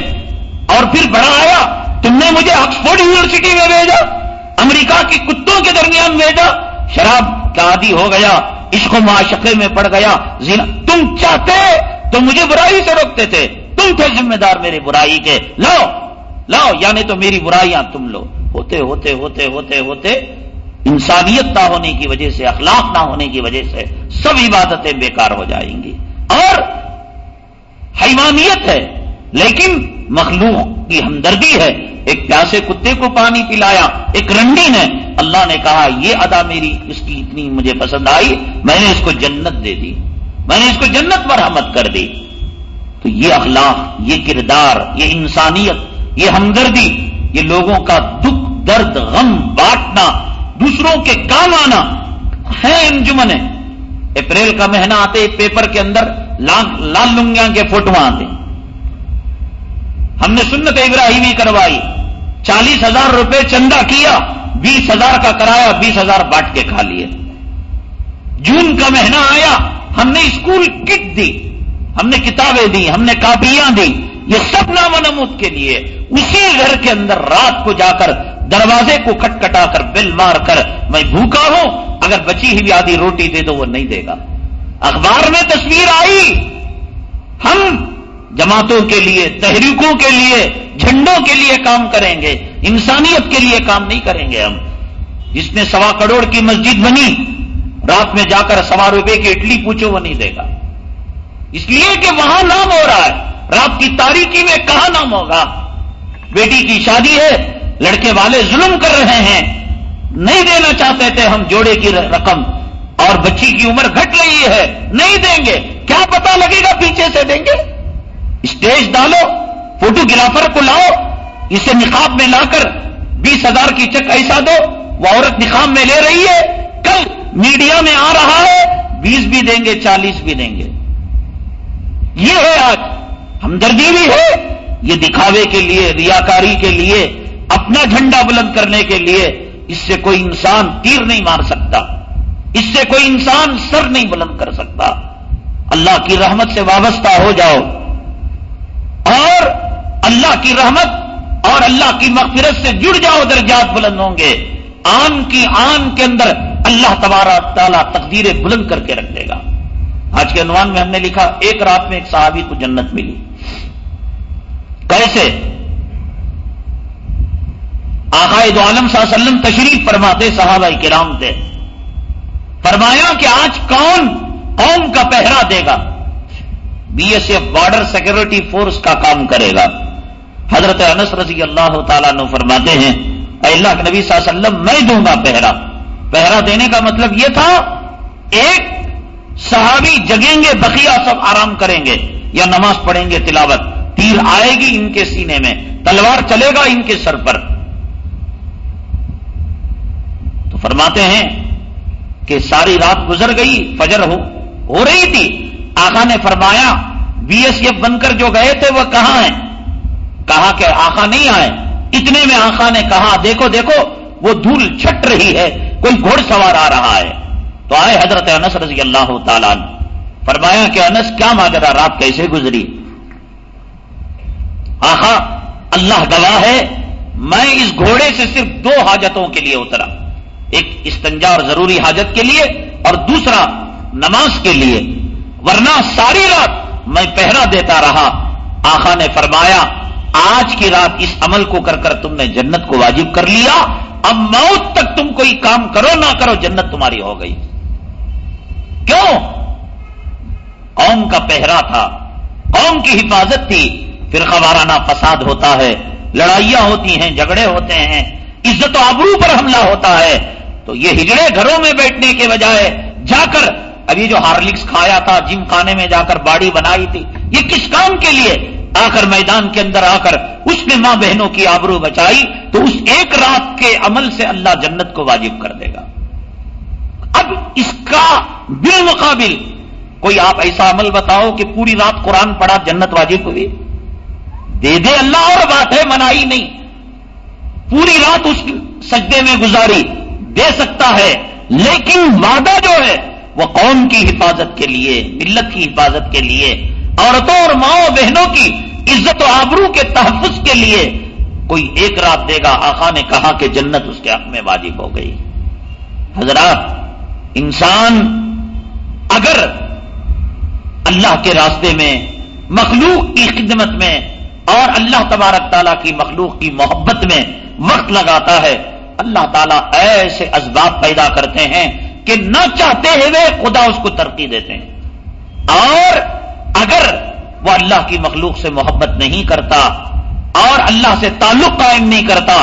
S1: اور پھر بڑا آیا، تم نے مجھے آکسفورڈ یونیورسٹی میں بھیجا۔ امریکہ کی کتوں کے درمیان بھیجا، شراب کا عادی ہو گیا، عشق و معاشقے میں پڑ گیا زینا تم چاہتے تو مجھے برائی سے روکتے تھے، تم تھے ذمہ دار میری برائی کے، لاؤ لاؤ یعنی تو میری برائیاں تم لو۔ ہوتے ہوتے ہوتے ہوتے ہوتے، انسانیت نہ ہونے کی وجہ سے، اخلاق نہ ہونے کی وجہ سے سب عبادتیں بیکار ہو جائیں گی۔ اور حیوانیت ہے لیکن مخلوق کی ہمدردی ہے، ایک پیاسے کتے کو پانی پلایا، ایک رنڈی نے، اللہ نے کہا، یہ ادا میری اس کی اتنی مجھے پسند آئی، میں نے اس کو جنت دے دی، میں نے اس کو جنت مرحمت کر دی۔ تو یہ اخلاق، یہ کردار، یہ انسانیت، یہ ہمدردی، یہ لوگوں کا دکھ، درد، غم، بانٹنا، دوسروں کے کام آنا ہے انجمن۔ اپریل کا مہینہ آتے پیپر کے اندر لال لنگیاں کے فوٹو آتے۔ ہم نے سنت ابراہیمی کروائی، چالیس ہزار روپے چندہ کیا، بیس ہزار کا کرایا، بیس ہزار بانٹ کے کھا لیے۔ جون کا مہینہ آیا، ہم نے اسکول کٹ دی، ہم نے کتابیں دی، ہم نے کاپیاں دی، یہ سب نام نمود کے لیے۔ اسی گھر کے اندر رات کو جا کر دروازے کو کٹکٹا کر بل مار کر میں بھوکا ہوں، اگر بچی ہوئی آدھی روٹی دے دو، وہ نہیں دے گا۔ اخبار میں تصویر آئی، ہم جماعتوں کے لیے، تحریکوں کے لیے، جھنڈوں کے لیے کام کریں گے۔ انسانیت کے لیے کام نہیں کریں گے ہم۔ جس میں سوا کروڑ کی مسجد بنی، رات میں جا کر سوا روپے کی اٹلی پوچھو، وہ نہیں دے گا۔ اس لیے کہ وہاں نام ہو رہا ہے۔ رات کی تاریخی میں کہاں نام ہوگا؟ بیٹی کی شادی ہے، لڑکے والے ظلم کر رہے ہیں۔ نہیں دینا چاہتے تھے ہم جوڑے کی رقم۔ اور بچی کی عمر گھٹ رہی ہے، نہیں دیں گے۔ کیا پتا لگے گا پیچھے سے دیں گے؟ اسٹیج ڈالو فوٹو گرافر کو لاؤ، اسے نقاب میں لا کر بیس ہزار کی چک ایسا دو، وہ عورت نقاب میں لے رہی ہے۔ کل میڈیا میں آ رہا ہے، بیس بھی دیں گے، چالیس بھی دیں گے۔ یہ ہے آج، ہمدردی بھی ہے، یہ دکھاوے کے لیے، ریاکاری کے لیے، اپنا جھنڈا بلند کرنے کے لیے، اس سے کوئی انسان تیر نہیں مار سکتا۔ اس سے کوئی انسان سر نہیں بلند کر سکتا۔ اللہ کی رحمت سے وابستہ ہو جاؤ۔ اور اللہ کی رحمت اور اللہ کی مغفرت سے جڑ جاؤ درجات بلند ہوں گے۔ آن کی آن کے اندر اللہ تبارہ تعالیٰ تقدیریں بلند کر کے رکھ دے گا۔ آج کے عنوان میں ہم نے لکھا، ایک رات میں ایک صحابی کو جنت ملی۔ کیسے؟ آقائد عالم صلی اللہ علیہ وسلم تشریف فرماتے صحابہ کرام تھے فرمایا کہ آج کون قوم کا پہرا دے گا؟ B S F border security force کا کام کرے گا۔ حضرت انس رضی اللہ تعالیٰ نے فرماتے ہیں، اے اللہ کے نبی صلی اللہ علیہ وسلم، میں دوں گا پہرا۔ پہرا دینے کا مطلب یہ تھا، ایک صحابی جگیں گے، بقیہ سب آرام کریں گے یا نماز پڑھیں گے، تلاوت۔ تیر آئے گی ان کے سینے میں، تلوار چلے گا ان کے سر پر۔ تو فرماتے ہیں کہ ساری رات گزر گئی، فجر ہو ہو رہی تھی۔ آخا نے فرمایا، بی ایس ایف بن کر جو گئے تھے وہ کہاں ہیں؟ کہا کہ آخا نہیں آئے۔ اتنے میں آخا نے کہا، دیکھو دیکھو، وہ دھول چھٹ رہی ہے، کوئی گھوڑ سوار آ رہا ہے۔ تو آئے حضرت انس رضی اللہ تعالیٰ فرمایا کہ انس، کیا ماجرا رات کیسے گزری؟ آخا اللہ گواہ ہے، میں اس گھوڑے سے صرف دو حاجتوں کے لیے اترا۔ ایک استنجا اور ضروری حاجت کے لیے اور دوسرا نماز کے لیے۔ ورنہ ساری رات میں پہرا دیتا رہا۔ آخا نے فرمایا، آج کی رات اس عمل کو کر کر تم نے جنت کو واجب کر لیا۔ اب موت تک تم کوئی کام کرو نہ کرو، جنت تمہاری ہو گئی۔ کیوں؟ قوم کا پہرا تھا، قوم کی حفاظت تھی۔ پھر خبارانہ فساد ہوتا ہے، لڑائیاں ہوتی ہیں، جھگڑے ہوتے ہیں۔ عزت و آبرو پر حملہ ہوتا ہے۔ تو یہ ہجڑے گھروں میں بیٹھنے کے بجائے جا کر ابھی جو ہارلکس کھایا تھا جم خانے میں جا کر باڑی بنائی تھی، یہ کس کام کے لیے؟ آ کر میدان کے اندر آ کر اس نے ماں بہنوں کی آبرو بچائی تو اس ایک رات کے عمل سے اللہ جنت کو واجب کر دے گا۔ اب اس کا بالمقابل کوئی آپ ایسا عمل بتاؤ کہ پوری رات قرآن پڑھا جنت واجب ہوئی؟ دے دے اللہ اور بات ہے، منائی نہیں۔ پوری رات اس سجدے میں گزاری، دے سکتا ہے، لیکن وعدہ جو ہے وہ قوم کی حفاظت کے لیے، ملت کی حفاظت کے لیے، عورتوں اور ماؤں بہنوں کی عزت و آبرو کے تحفظ کے لیے کوئی ایک رات دے گا۔ آخا نے کہا کہ جنت اس کے حق میں واجب ہو گئی۔ حضرات، انسان اگر اللہ کے راستے میں، مخلوق کی خدمت میں اور اللہ تبارک تعالیٰ کی مخلوق کی محبت میں وقت لگاتا ہے، اللہ تعالیٰ ایسے اسباب پیدا کرتے ہیں کہ نہ چاہتے ہوئے خدا اس کو ترقی دیتے ہیں۔ اور اگر وہ اللہ کی مخلوق سے محبت نہیں کرتا اور اللہ سے تعلق قائم نہیں کرتا،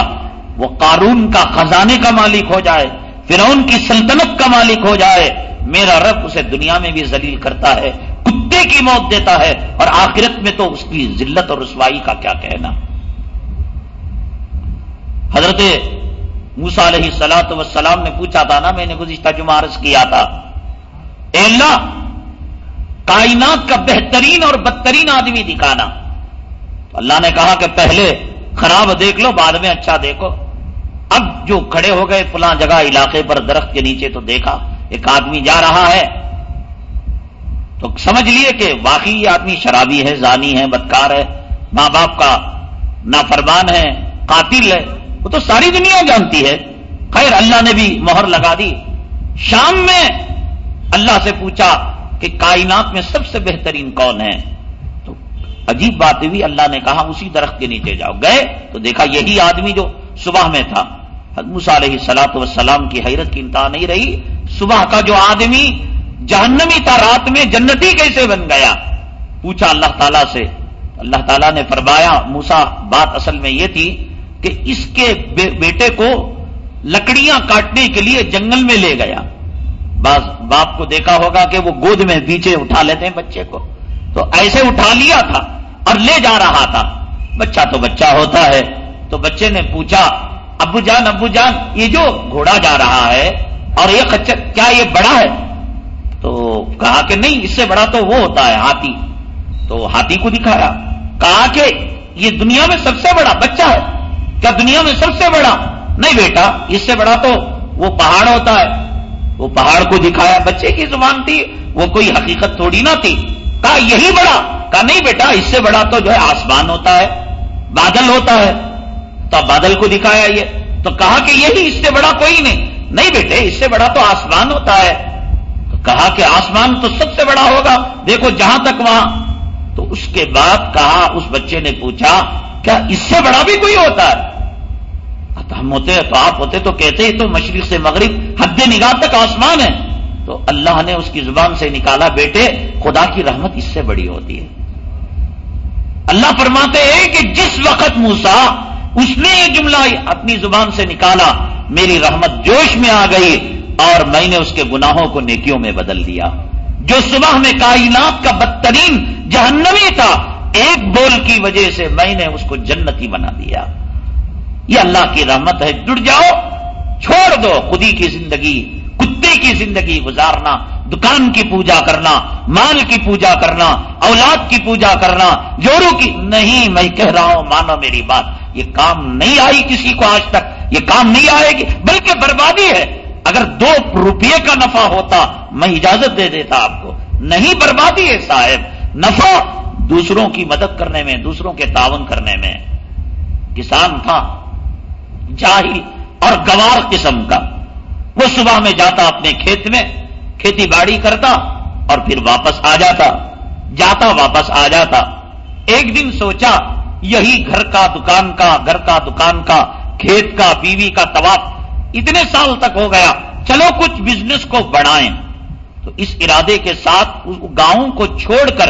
S1: وہ قارون کا خزانے کا مالک ہو جائے، فرعون کی سلطنت کا مالک ہو جائے، میرا رب اسے دنیا میں بھی ذلیل کرتا ہے، کتے کی موت دیتا ہے، اور آخرت میں تو اس کی ذلت اور رسوائی کا کیا کہنا۔ حضرت موسا علیہ سلاۃ وسلام نے پوچھا تھا نا، میں نے گزشتہ جمع عرض کیا تھا۔ اے اللہ، کائنات کا بہترین اور بدترین آدمی دکھانا۔ تو اللہ نے کہا کہ پہلے خراب دیکھ لو، بعد میں اچھا دیکھو۔ اب جو کھڑے ہو گئے، فلاں جگہ علاقے پر درخت کے نیچے تو دیکھا، ایک آدمی جا رہا ہے۔ تو سمجھ لیے کہ واقعی یہ آدمی شرابی ہے، زانی ہے، بدکار ہے۔ ماں باپ کا نافرمان ہے، قاتل ہے۔ وہ تو ساری دنیا جانتی ہے۔ خیر، اللہ نے بھی مہر لگا دی۔ شام میں اللہ سے پوچھا کہ کائنات میں سب سے بہترین کون ہے۔ تو عجیب بات ہوئی، اللہ نے کہا، اسی درخت کے نیچے جاؤ۔ گئے تو دیکھا، یہی آدمی جو صبح میں تھا۔ حدمس علیہ سلاط وسلام کی حیرت کی انتہا نہیں رہی۔ صبح کا جو آدمی جہنمی تھا، رات میں جنتی کیسے بن گیا؟ پوچھا اللہ تعالیٰ سے۔ اللہ تعالیٰ نے فرمایا موسا بات اصل میں یہ تھی کہ اس کے بیٹے کو لکڑیاں کاٹنے کے لیے جنگل میں لے گیا۔ بعض باپ کو دیکھا ہوگا کہ وہ گود میں پیچھے اٹھا لیتے ہیں بچے کو۔ تو ایسے اٹھا لیا تھا اور لے جا رہا تھا۔ بچہ تو بچہ ہوتا ہے۔ تو بچے نے پوچھا، ابو جان ابو جان، یہ جو گھوڑا جا رہا ہے اور یہ خچر، کیا یہ بڑا ہے؟ تو کہا کہ نہیں، اس سے بڑا تو وہ ہوتا ہے، ہاتھی۔ تو ہاتھی کو دکھایا، کہا کہ یہ دنیا میں سب سے بڑا بچہ ہے۔ کیا دنیا میں سب سے بڑا؟ نہیں بیٹا، اس سے بڑا تو وہ پہاڑ ہوتا ہے۔ وہ پہاڑ کو دکھایا، بچے کی زبان تھی، وہ کوئی حقیقت تھوڑی نہ تھی۔ کہا، یہی بڑا۔ کہا، نہیں بیٹا، اس سے بڑا تو جو ہے آسمان ہوتا ہے، بادل ہوتا ہے۔ تو بادل کو دکھایا یہ۔ تو کہا کہ یہی اس سے بڑا کوئی نہیں۔ نہیں بیٹے، اس سے بڑا تو آسمان ہوتا ہے۔ تو کہا کہ آسمان تو سب سے بڑا ہوگا۔ دیکھو، جہاں تک وہاں۔ تو اس کے بعد کہا، اس بچے نے پوچھا، کیا اس سے بڑا بھی کوئی ہوتا ہے؟ ہم ہوتے تو آپ ہوتے تو کہتے ہی تو مشرق سے مغرب، حد نگاہ تک آسمان ہے۔ تو اللہ نے اس کی زبان سے نکالا، بیٹے، خدا کی رحمت اس سے بڑی ہوتی ہے۔ اللہ فرماتے ہیں کہ جس وقت موسا اس نے یہ جملہ اپنی زبان سے نکالا، میری رحمت جوش میں آ گئی اور میں نے اس کے گناہوں کو نیکیوں میں بدل دیا۔ جو صبح میں کائنات کا بدترین جہنمی تھا، ایک بول کی وجہ سے میں نے اس کو جنتی بنا دیا۔ یہ اللہ کی رحمت ہے، جڑ جاؤ، چھوڑ دو خودی کی زندگی، کتے کی زندگی گزارنا، دکان کی پوجا کرنا، مال کی پوجا کرنا، اولاد کی پوجا کرنا جوڑوں کی، نہیں، میں کہہ رہا ہوں، مانو میری بات۔ یہ کام نہیں آئی کسی کو آج تک، یہ کام نہیں آئے گی، بلکہ بربادی ہے۔ اگر دو روپیے کا نفع ہوتا، میں اجازت دے دیتا آپ کو۔ نہیں، بربادی ہے صاحب۔ نفع دوسروں کی مدد کرنے میں، دوسروں کے تعاون کرنے میں۔ کسان تھا جاہل اور گوار قسم کا۔ وہ صبح میں جاتا اپنے کھیت میں، کھیتی باڑی کرتا اور پھر واپس آ جاتا۔ جاتا، واپس آ جاتا۔ ایک دن سوچا، یہی گھر کا دکان کا، گھر کا دکان کا، کھیت کا، بیوی کا طواف اتنے سال تک ہو گیا۔ چلو کچھ بزنس کو بڑھائیں۔ تو اس ارادے کے ساتھ گاؤں کو چھوڑ کر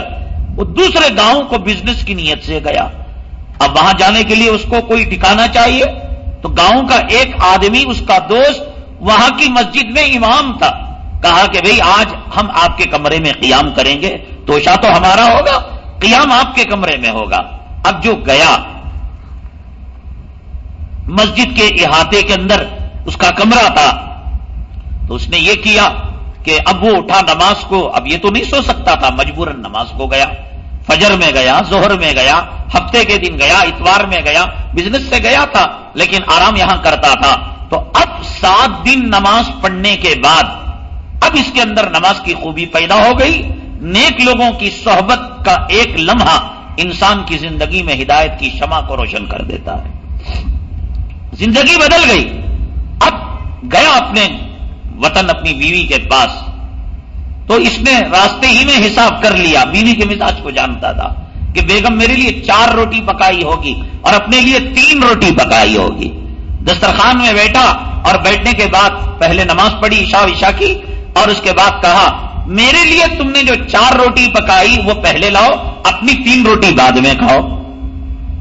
S1: وہ دوسرے گاؤں کو بزنس کی نیت سے گیا۔ اب وہاں جانے کے لیے اس کو کوئی ٹھکانا چاہیے؟ تو گاؤں کا ایک آدمی، اس کا دوست وہاں کی مسجد میں امام تھا۔ کہا کہ بھئی آج ہم آپ کے کمرے میں قیام کریں گے۔ توشا تو ہمارا ہوگا، قیام آپ کے کمرے میں ہوگا۔ اب جو گیا مسجد کے احاطے کے اندر اس کا کمرہ تھا، تو اس نے یہ کیا کہ اب وہ اٹھا نماز کو، اب یہ تو نہیں سو سکتا تھا، مجبوراً نماز کو گیا۔ فجر میں گیا زہر میں گیا، ہفتے کے دن گیا، اتوار میں گیا، بزنس سے گیا تھا۔ لیکن آرام یہاں کرتا تھا۔ تو اب سات دن نماز پڑھنے کے بعد اب اس کے اندر نماز کی خوبی پیدا ہو گئی۔ نیک لوگوں کی صحبت کا ایک لمحہ انسان کی زندگی میں ہدایت کی شمع کو روشن کر دیتا ہے۔ زندگی بدل گئی۔ اب گیا اپنے وطن اپنی بیوی کے پاس۔ تو اس نے راستے ہی میں حساب کر لیا۔ بیوی کے مزاج کو جانتا تھا۔ کہ بیگم میرے لیے چار روٹی پکائی ہوگی اور اپنے لیے تین روٹی پکائی ہوگی۔ دسترخوان میں بیٹھا اور بیٹھنے کے بعد پہلے نماز پڑھی، عشاء عشاء کی، اور اس کے بعد کہا، میرے لیے تم نے جو چار روٹی پکائی، وہ پہلے لاؤ، اپنی تین روٹی بعد میں کھاؤ۔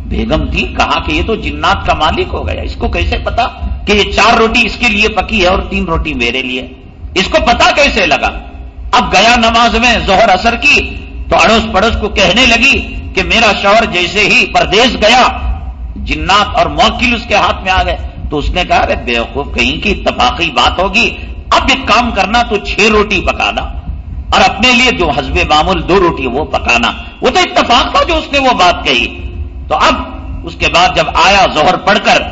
S1: بیگم تھی، کہا کہ یہ تو جنات کا مالک ہو گیا۔ اس کو کیسے پتا کہ یہ چار روٹی اس کے لیے پکی ہے اور تین روٹی میرے لیے؟ اس کو پتا کیسے لگا؟ اب گیا نماز میں زہر اثر کی، تو اڑوس پڑوس کو کہنے لگی کہ میرا شوہر جیسے ہی پردیش گیا، جنات اور موکل اس کے ہاتھ میں آ گئے، تو اس نے کہا بے وقوف، کہیں کی اتفاقی بات ہوگی؟ اب ایک کام کرنا، تو چھ روٹی پکانا اور اپنے لیے جو حزب معمول دو روٹی وہ پکانا۔ وہ تو اتفاق تھا جو اس نے وہ بات کہی۔ تو اب اس کے بعد جب آیا زہر پڑھ کر،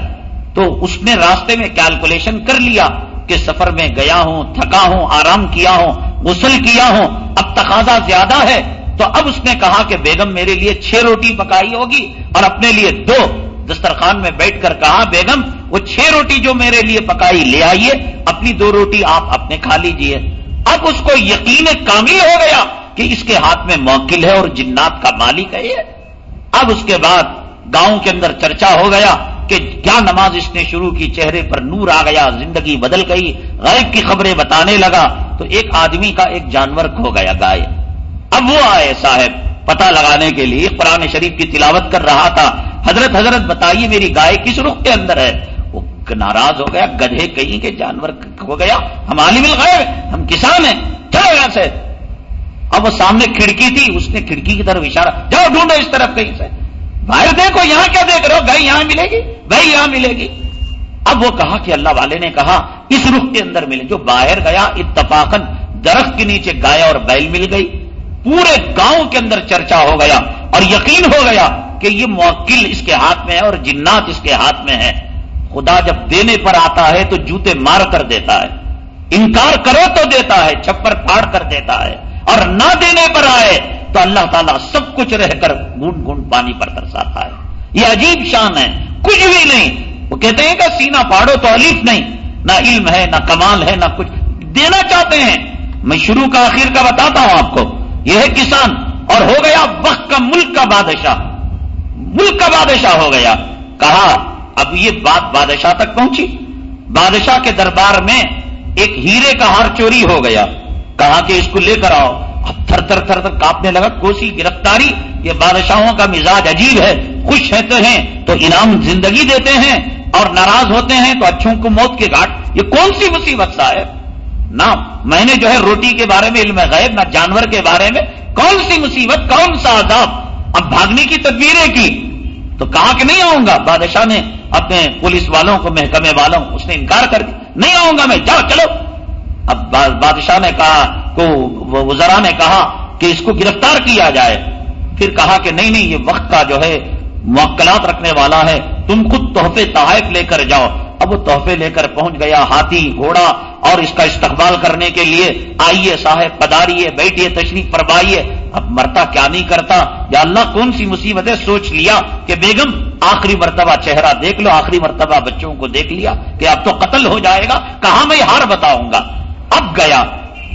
S1: تو اس نے راستے میں کیلکولیشن کر لیا کہ سفر میں گیا ہوں، تھکا ہوں، آرام کیا ہوں، غسل کیا ہوں۔ اب تقاضا زیادہ ہے تو اب اس نے کہا کہ بیگم میرے لیے چھ روٹی پکائی ہوگی اور اپنے لیے دو۔ دسترخوان میں بیٹھ کر کہا، بیگم، وہ چھ روٹی جو میرے لیے پکائی لے آئیے، اپنی دو روٹی آپ اپنے کھا لیجیے۔ اب اس کو یقین کامل ہو گیا کہ اس کے ہاتھ میں موکل ہے اور جنات کا مالک ہے یہ۔ اب اس کے بعد گاؤں کے اندر چرچا ہو گیا کہ کیا نماز اس نے شروع کی، چہرے پر نور آ گیا، زندگی بدل گئی۔ غیب کی خبریں بتانے لگا۔ تو ایک آدمی کا ایک جانور کھو گیا گائے۔ اب وہ آئے صاحب، پتہ لگانے کے لیے قرآن شریف کی تلاوت کر رہا تھا۔ حضرت حضرت بتائیے میری گائے کس رخ کے اندر ہے؟ وہ ناراض ہو گیا، گدھے کہیں کے جانور ہو گیا۔ ہم عالم الغیب، ہم کسان ہیں۔ چلو یہاں سے۔ اب وہ سامنے کھڑکی تھی، اس نے کھڑکی کی طرف اشارہ۔ جاؤ ڈھونڈو اس طرف کہیں سے۔ باہر دیکھو، یہاں کیا دیکھ رہے ہو؟ گائے یہاں ملے گی بھائی یہاں ملے گی۔ اب وہ کہا کہ اللہ والے نے کہا، اس رخ کے اندر ملے۔ جو باہر گیا اتفاقن درخت کے نیچے گائے اور بیل مل گئی۔ پورے گاؤں کے اندر چرچا ہو گیا اور یقین ہو گیا کہ یہ موکل اس کے ہاتھ میں ہے اور جنات اس کے ہاتھ میں ہے خدا جب دینے پر آتا ہے تو جوتے مار کر دیتا ہے۔ انکار کرو تو دیتا ہے، چھپر پھاڑ کر دیتا ہے۔ اور نہ دینے پر آئے تو اللہ تعالیٰ سب کچھ رہ کر گھونٹ گھونٹ پانی پر ترساتا ہے۔ یہ عجیب شان ہے۔ کچھ بھی نہیں۔ وہ کہتے ہیں کہ سینا پاڑو تو علیف نہیں۔ نہ علم ہے، نہ کمال ہے، نہ کچھ۔ دینا چاہتے ہیں۔ میں شروع کا آخر کا بتاتا ہوں آپ کو۔ یہ ہے کسان اور ہو گیا وقت کا ملک کا بادشاہ۔ ملک کا بادشاہ ہو گیا۔ کہا، اب یہ بات بادشاہ تک پہنچی۔ بادشاہ کے دربار میں ایک ہیرے کا ہار چوری ہو گیا۔ کہا کہ اس کو لے کر آؤ۔ اب تھر تھر تھر تھر کاپنے لگا، کوسی، گرفتاری، یہ بادشاہوں کا مزاج عجیب ہے۔ خوش رہتے ہیں تو انعام زندگی دیتے ہیں اور ناراض ہوتے ہیں تو اچھوں کو موت کے گھاٹ۔ یہ کون سی مصیبت صاحب نہ میں نے جو ہے روٹی کے بارے میں علم غیب نہ جانور کے بارے میں کون سی مصیبت، کون سا عذاب؟ اب بھاگنے کی تدبیریں کی۔ تو کہا کہ نہیں آؤں گا؟ بادشاہ نے اپنے پولیس والوں کو، محکمے والوں اس نے انکار کر دیا۔ نہیں آؤں گا میں، جاؤ، چلو۔ اب بادشاہ نے کہا کو وزرا نے کہا کہ اس کو گرفتار کیا جائے۔ پھر کہا کہ نہیں نہیں، یہ وقت کا جو ہے موکلات رکھنے والا ہے۔ تم خود تحفے، تحائف لے کر جاؤ۔ اب وہ تحفے لے کر پہنچ گیا ہاتھی گھوڑا اور اس کا استقبال کرنے کے لیے، آئیے صاحب، پداریے بیٹھیے تشریف پروائیے اب مرتا کیا نہیں کرتا؟ یا اللہ کون سی مصیبتیں سوچ لیا کہ بیگم، آخری مرتبہ چہرہ دیکھ لو، آخری مرتبہ بچوں کو دیکھ لیا کہ اب تو قتل ہو جائے گا، کہاں میں ہار بتاؤں گا؟ اب گیا۔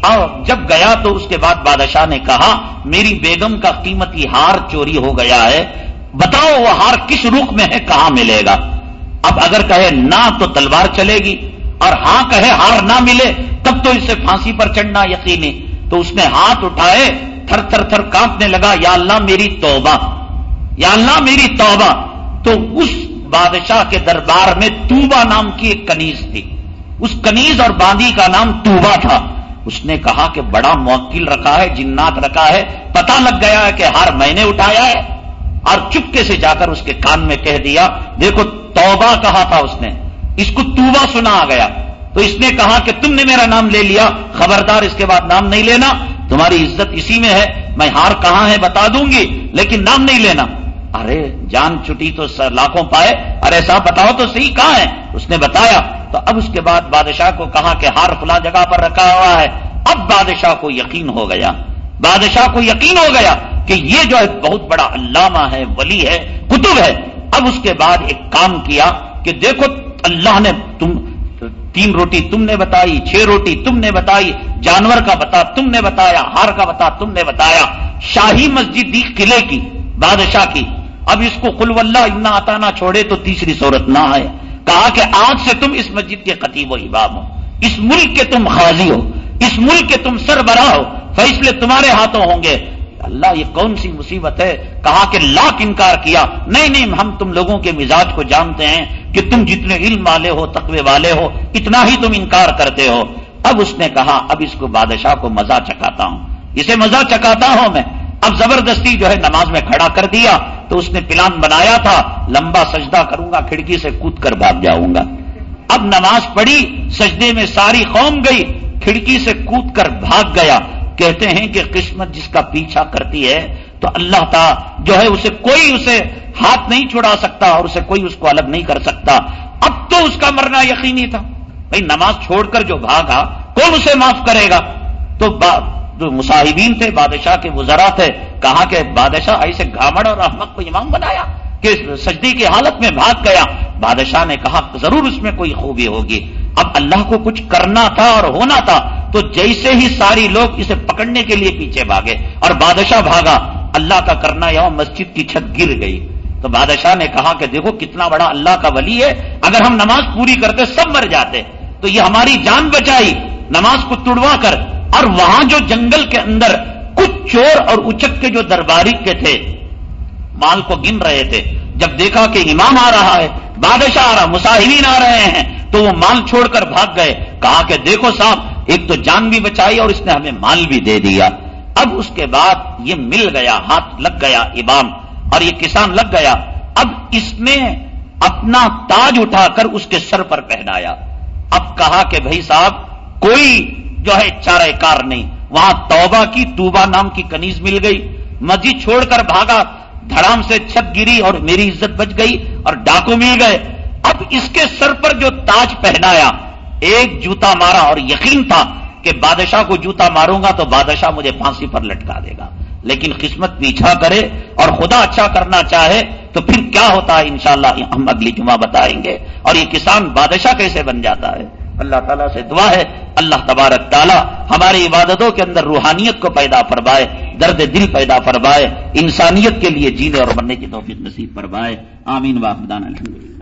S1: اور جب گیا تو اس کے بعد بادشاہ نے کہا، میری بیگم کا قیمتی ہار چوری ہو گیا ہے۔ بتاؤ وہ ہار کس روخ میں ہے، کہاں ملے گا؟ اب اگر کہے نہ تو تلوار چلے گی اور ہاں کہے ہار نہ ملے، تب تو اسے پھانسی پر چڑھنا یقینی۔ تو اس نے ہاتھ اٹھائے، تھر تھر تھر کانپنے لگا، یا اللہ میری توبہ، یا اللہ میری توبہ۔ تو اس بادشاہ کے دربار میں توبا نام کی ایک کنیز تھی۔ اس کنیز اور باندی کا نام توبا تھا۔ اس نے کہا کہ بڑا موکل رکھا ہے، جنات رکھا ہے۔ پتا لگ گیا ہے کہ ہار میں نے اٹھایا ہے۔ اور چپکے سے جا کر اس کے کان میں کہہ دیا، دیکھو توبہ کہا تھا اس نے۔ اس کو توبہ سنا آ گیا۔ تو اس نے کہا کہ تم نے میرا نام لے لیا۔ خبردار اس کے بعد نام نہیں لینا۔ تمہاری عزت اسی میں ہے۔ میں ہار کہاں ہے بتا دوں گی، لیکن نام نہیں لینا۔ ارے، جان چھٹی تو سر لاکھوں پائے۔ ارے صاحب، بتاؤ تو صحیح کہاں ہے؟ اس نے بتایا۔ تو اب اس کے بعد بادشاہ کو کہا کہ ہار فلا جگہ پر رکھا ہوا ہے۔ اب بادشاہ کو یقین ہو گیا۔ بادشاہ کو یقین ہو گیا کہ یہ جو ہے بہت بڑا علامہ ہے، ولی ہے کتب ہے۔ اب اس کے بعد ایک کام کیا کہ دیکھو اللہ نے تم تین روٹی تم نے بتائی، چھ روٹی تم نے بتائی، جانور کا بتا تم نے بتایا، ہار کا بتا تم نے بتایا، شاہی مسجد دی قلعے کی، بادشاہ کی۔ اب اس کو کل اللہ اتنا آتا نہ چھوڑے تو تیسری صورت نہ آئے۔ کہا کہ آج سے تم اس مسجد کے قطیب و امام ہو، اس ملک کے تم خاضی ہو، اس ملک کے تم سربراہ ہو، فیصلے تمہارے ہاتھوں ہوں گے۔ اللہ یہ کون سی مصیبت ہے؟ کہا کہ لاکھ انکار کیا۔ نہیں نہیں، ہم تم لوگوں کے مزاج کو جانتے ہیں کہ تم جتنے علم والے ہو، تقوی والے ہو، اتنا ہی تم انکار کرتے ہو۔ اب اس نے کہا، اب اس کو بادشاہ کو مزہ چکاتا ہوں۔ اسے مزہ چکاتا ہوں میں۔ اب زبردستی جو ہے نماز میں کھڑا کر دیا۔ تو اس نے پلان بنایا تھا، لمبا سجدہ کروں گا، کھڑکی سے کود کر بھاگ جاؤں گا۔ اب نماز پڑھی، سجدے میں ساری قوم گئی، کھڑکی سے کود کر بھاگ گیا۔ کہتے ہیں کہ قسمت جس کا پیچھا کرتی ہے، تو اللہ تعالی جو ہے اسے کوئی اسے ہاتھ نہیں چھڑا سکتا اور اسے کوئی اس کو الگ نہیں کر سکتا۔ اب تو اس کا مرنا یقینی تھا۔ بھائی، نماز چھوڑ کر جو بھاگا، کون اسے معاف کرے گا؟ تو جو مصاحبین تھے، بادشاہ کے وزرا تھے، کہا کہ بادشاہ ایسے گھامڑ اور احمد کو امام بنایا کہ سجدی کی حالت میں بھاگ گیا۔ بادشاہ نے کہا، ضرور اس میں کوئی خوبی ہوگی۔ اب اللہ کو کچھ کرنا تھا اور ہونا تھا تو جیسے ہی ساری لوگ اسے پکڑنے کے لیے پیچھے بھاگے اور بادشاہ بھاگا، اللہ کا کرنا یا مسجد کی چھت گر گئی۔ تو بادشاہ نے کہا کہ دیکھو کتنا بڑا اللہ کا ولی ہے، اگر ہم نماز پوری کرتے سب مر جاتے۔ تو یہ ہماری جان بچائی، نماز کو تڑوا کر۔ اور وہاں جو جنگل کے اندر کچھ چور اور اچک کے جو درباری کے تھے، مال کو گن رہے تھے۔ جب دیکھا کہ امام آ رہا ہے، بادشاہ آ رہا مساہرین آ رہے ہیں تو وہ مال چھوڑ کر بھاگ گئے۔ کہا کہ دیکھو صاحب، ایک تو جان بھی بچائی اور اس نے ہمیں مال بھی دے دیا۔ اب اس کے بعد یہ مل گیا، ہاتھ لگ گیا امام اور یہ کسان لگ گیا۔ اب اس نے اپنا تاج اٹھا کر اس کے سر پر پہنایا۔ اب کہا کہ بھائی صاحب، کوئی جو ہے چارہ کار نہیں۔ وہاں توبہ کی، توبہ نام کی کنیز مل گئی۔ مسجد چھوڑ کر بھاگا۔ دھڑام سے چھت گری اور میری عزت بچ گئی اور ڈاکو مل گئے۔ اب اس کے سر پر جو تاج پہنایا، ایک جوتا مارا اور یقین تھا کہ بادشاہ کو جوتا ماروں گا تو بادشاہ مجھے پھانسی پر لٹکا دے گا۔ لیکن قسمت پیچھا کرے اور خدا اچھا کرنا چاہے تو پھر کیا ہوتا ہے؟ انشاءاللہ ہم اگلی جمعہ بتائیں گے اور یہ کسان بادشاہ کیسے بن جاتا ہے؟ اللہ تعالیٰ سے دعا ہے۔ اللہ تبارک تعالیٰ ہماری عبادتوں کے اندر روحانیت کو پیدا فرمائے، درد دل پیدا فرمائے، انسانیت کے لیے جینے اور بننے کی توفیق نصیب فرمائے۔ آمین واحدان الحمد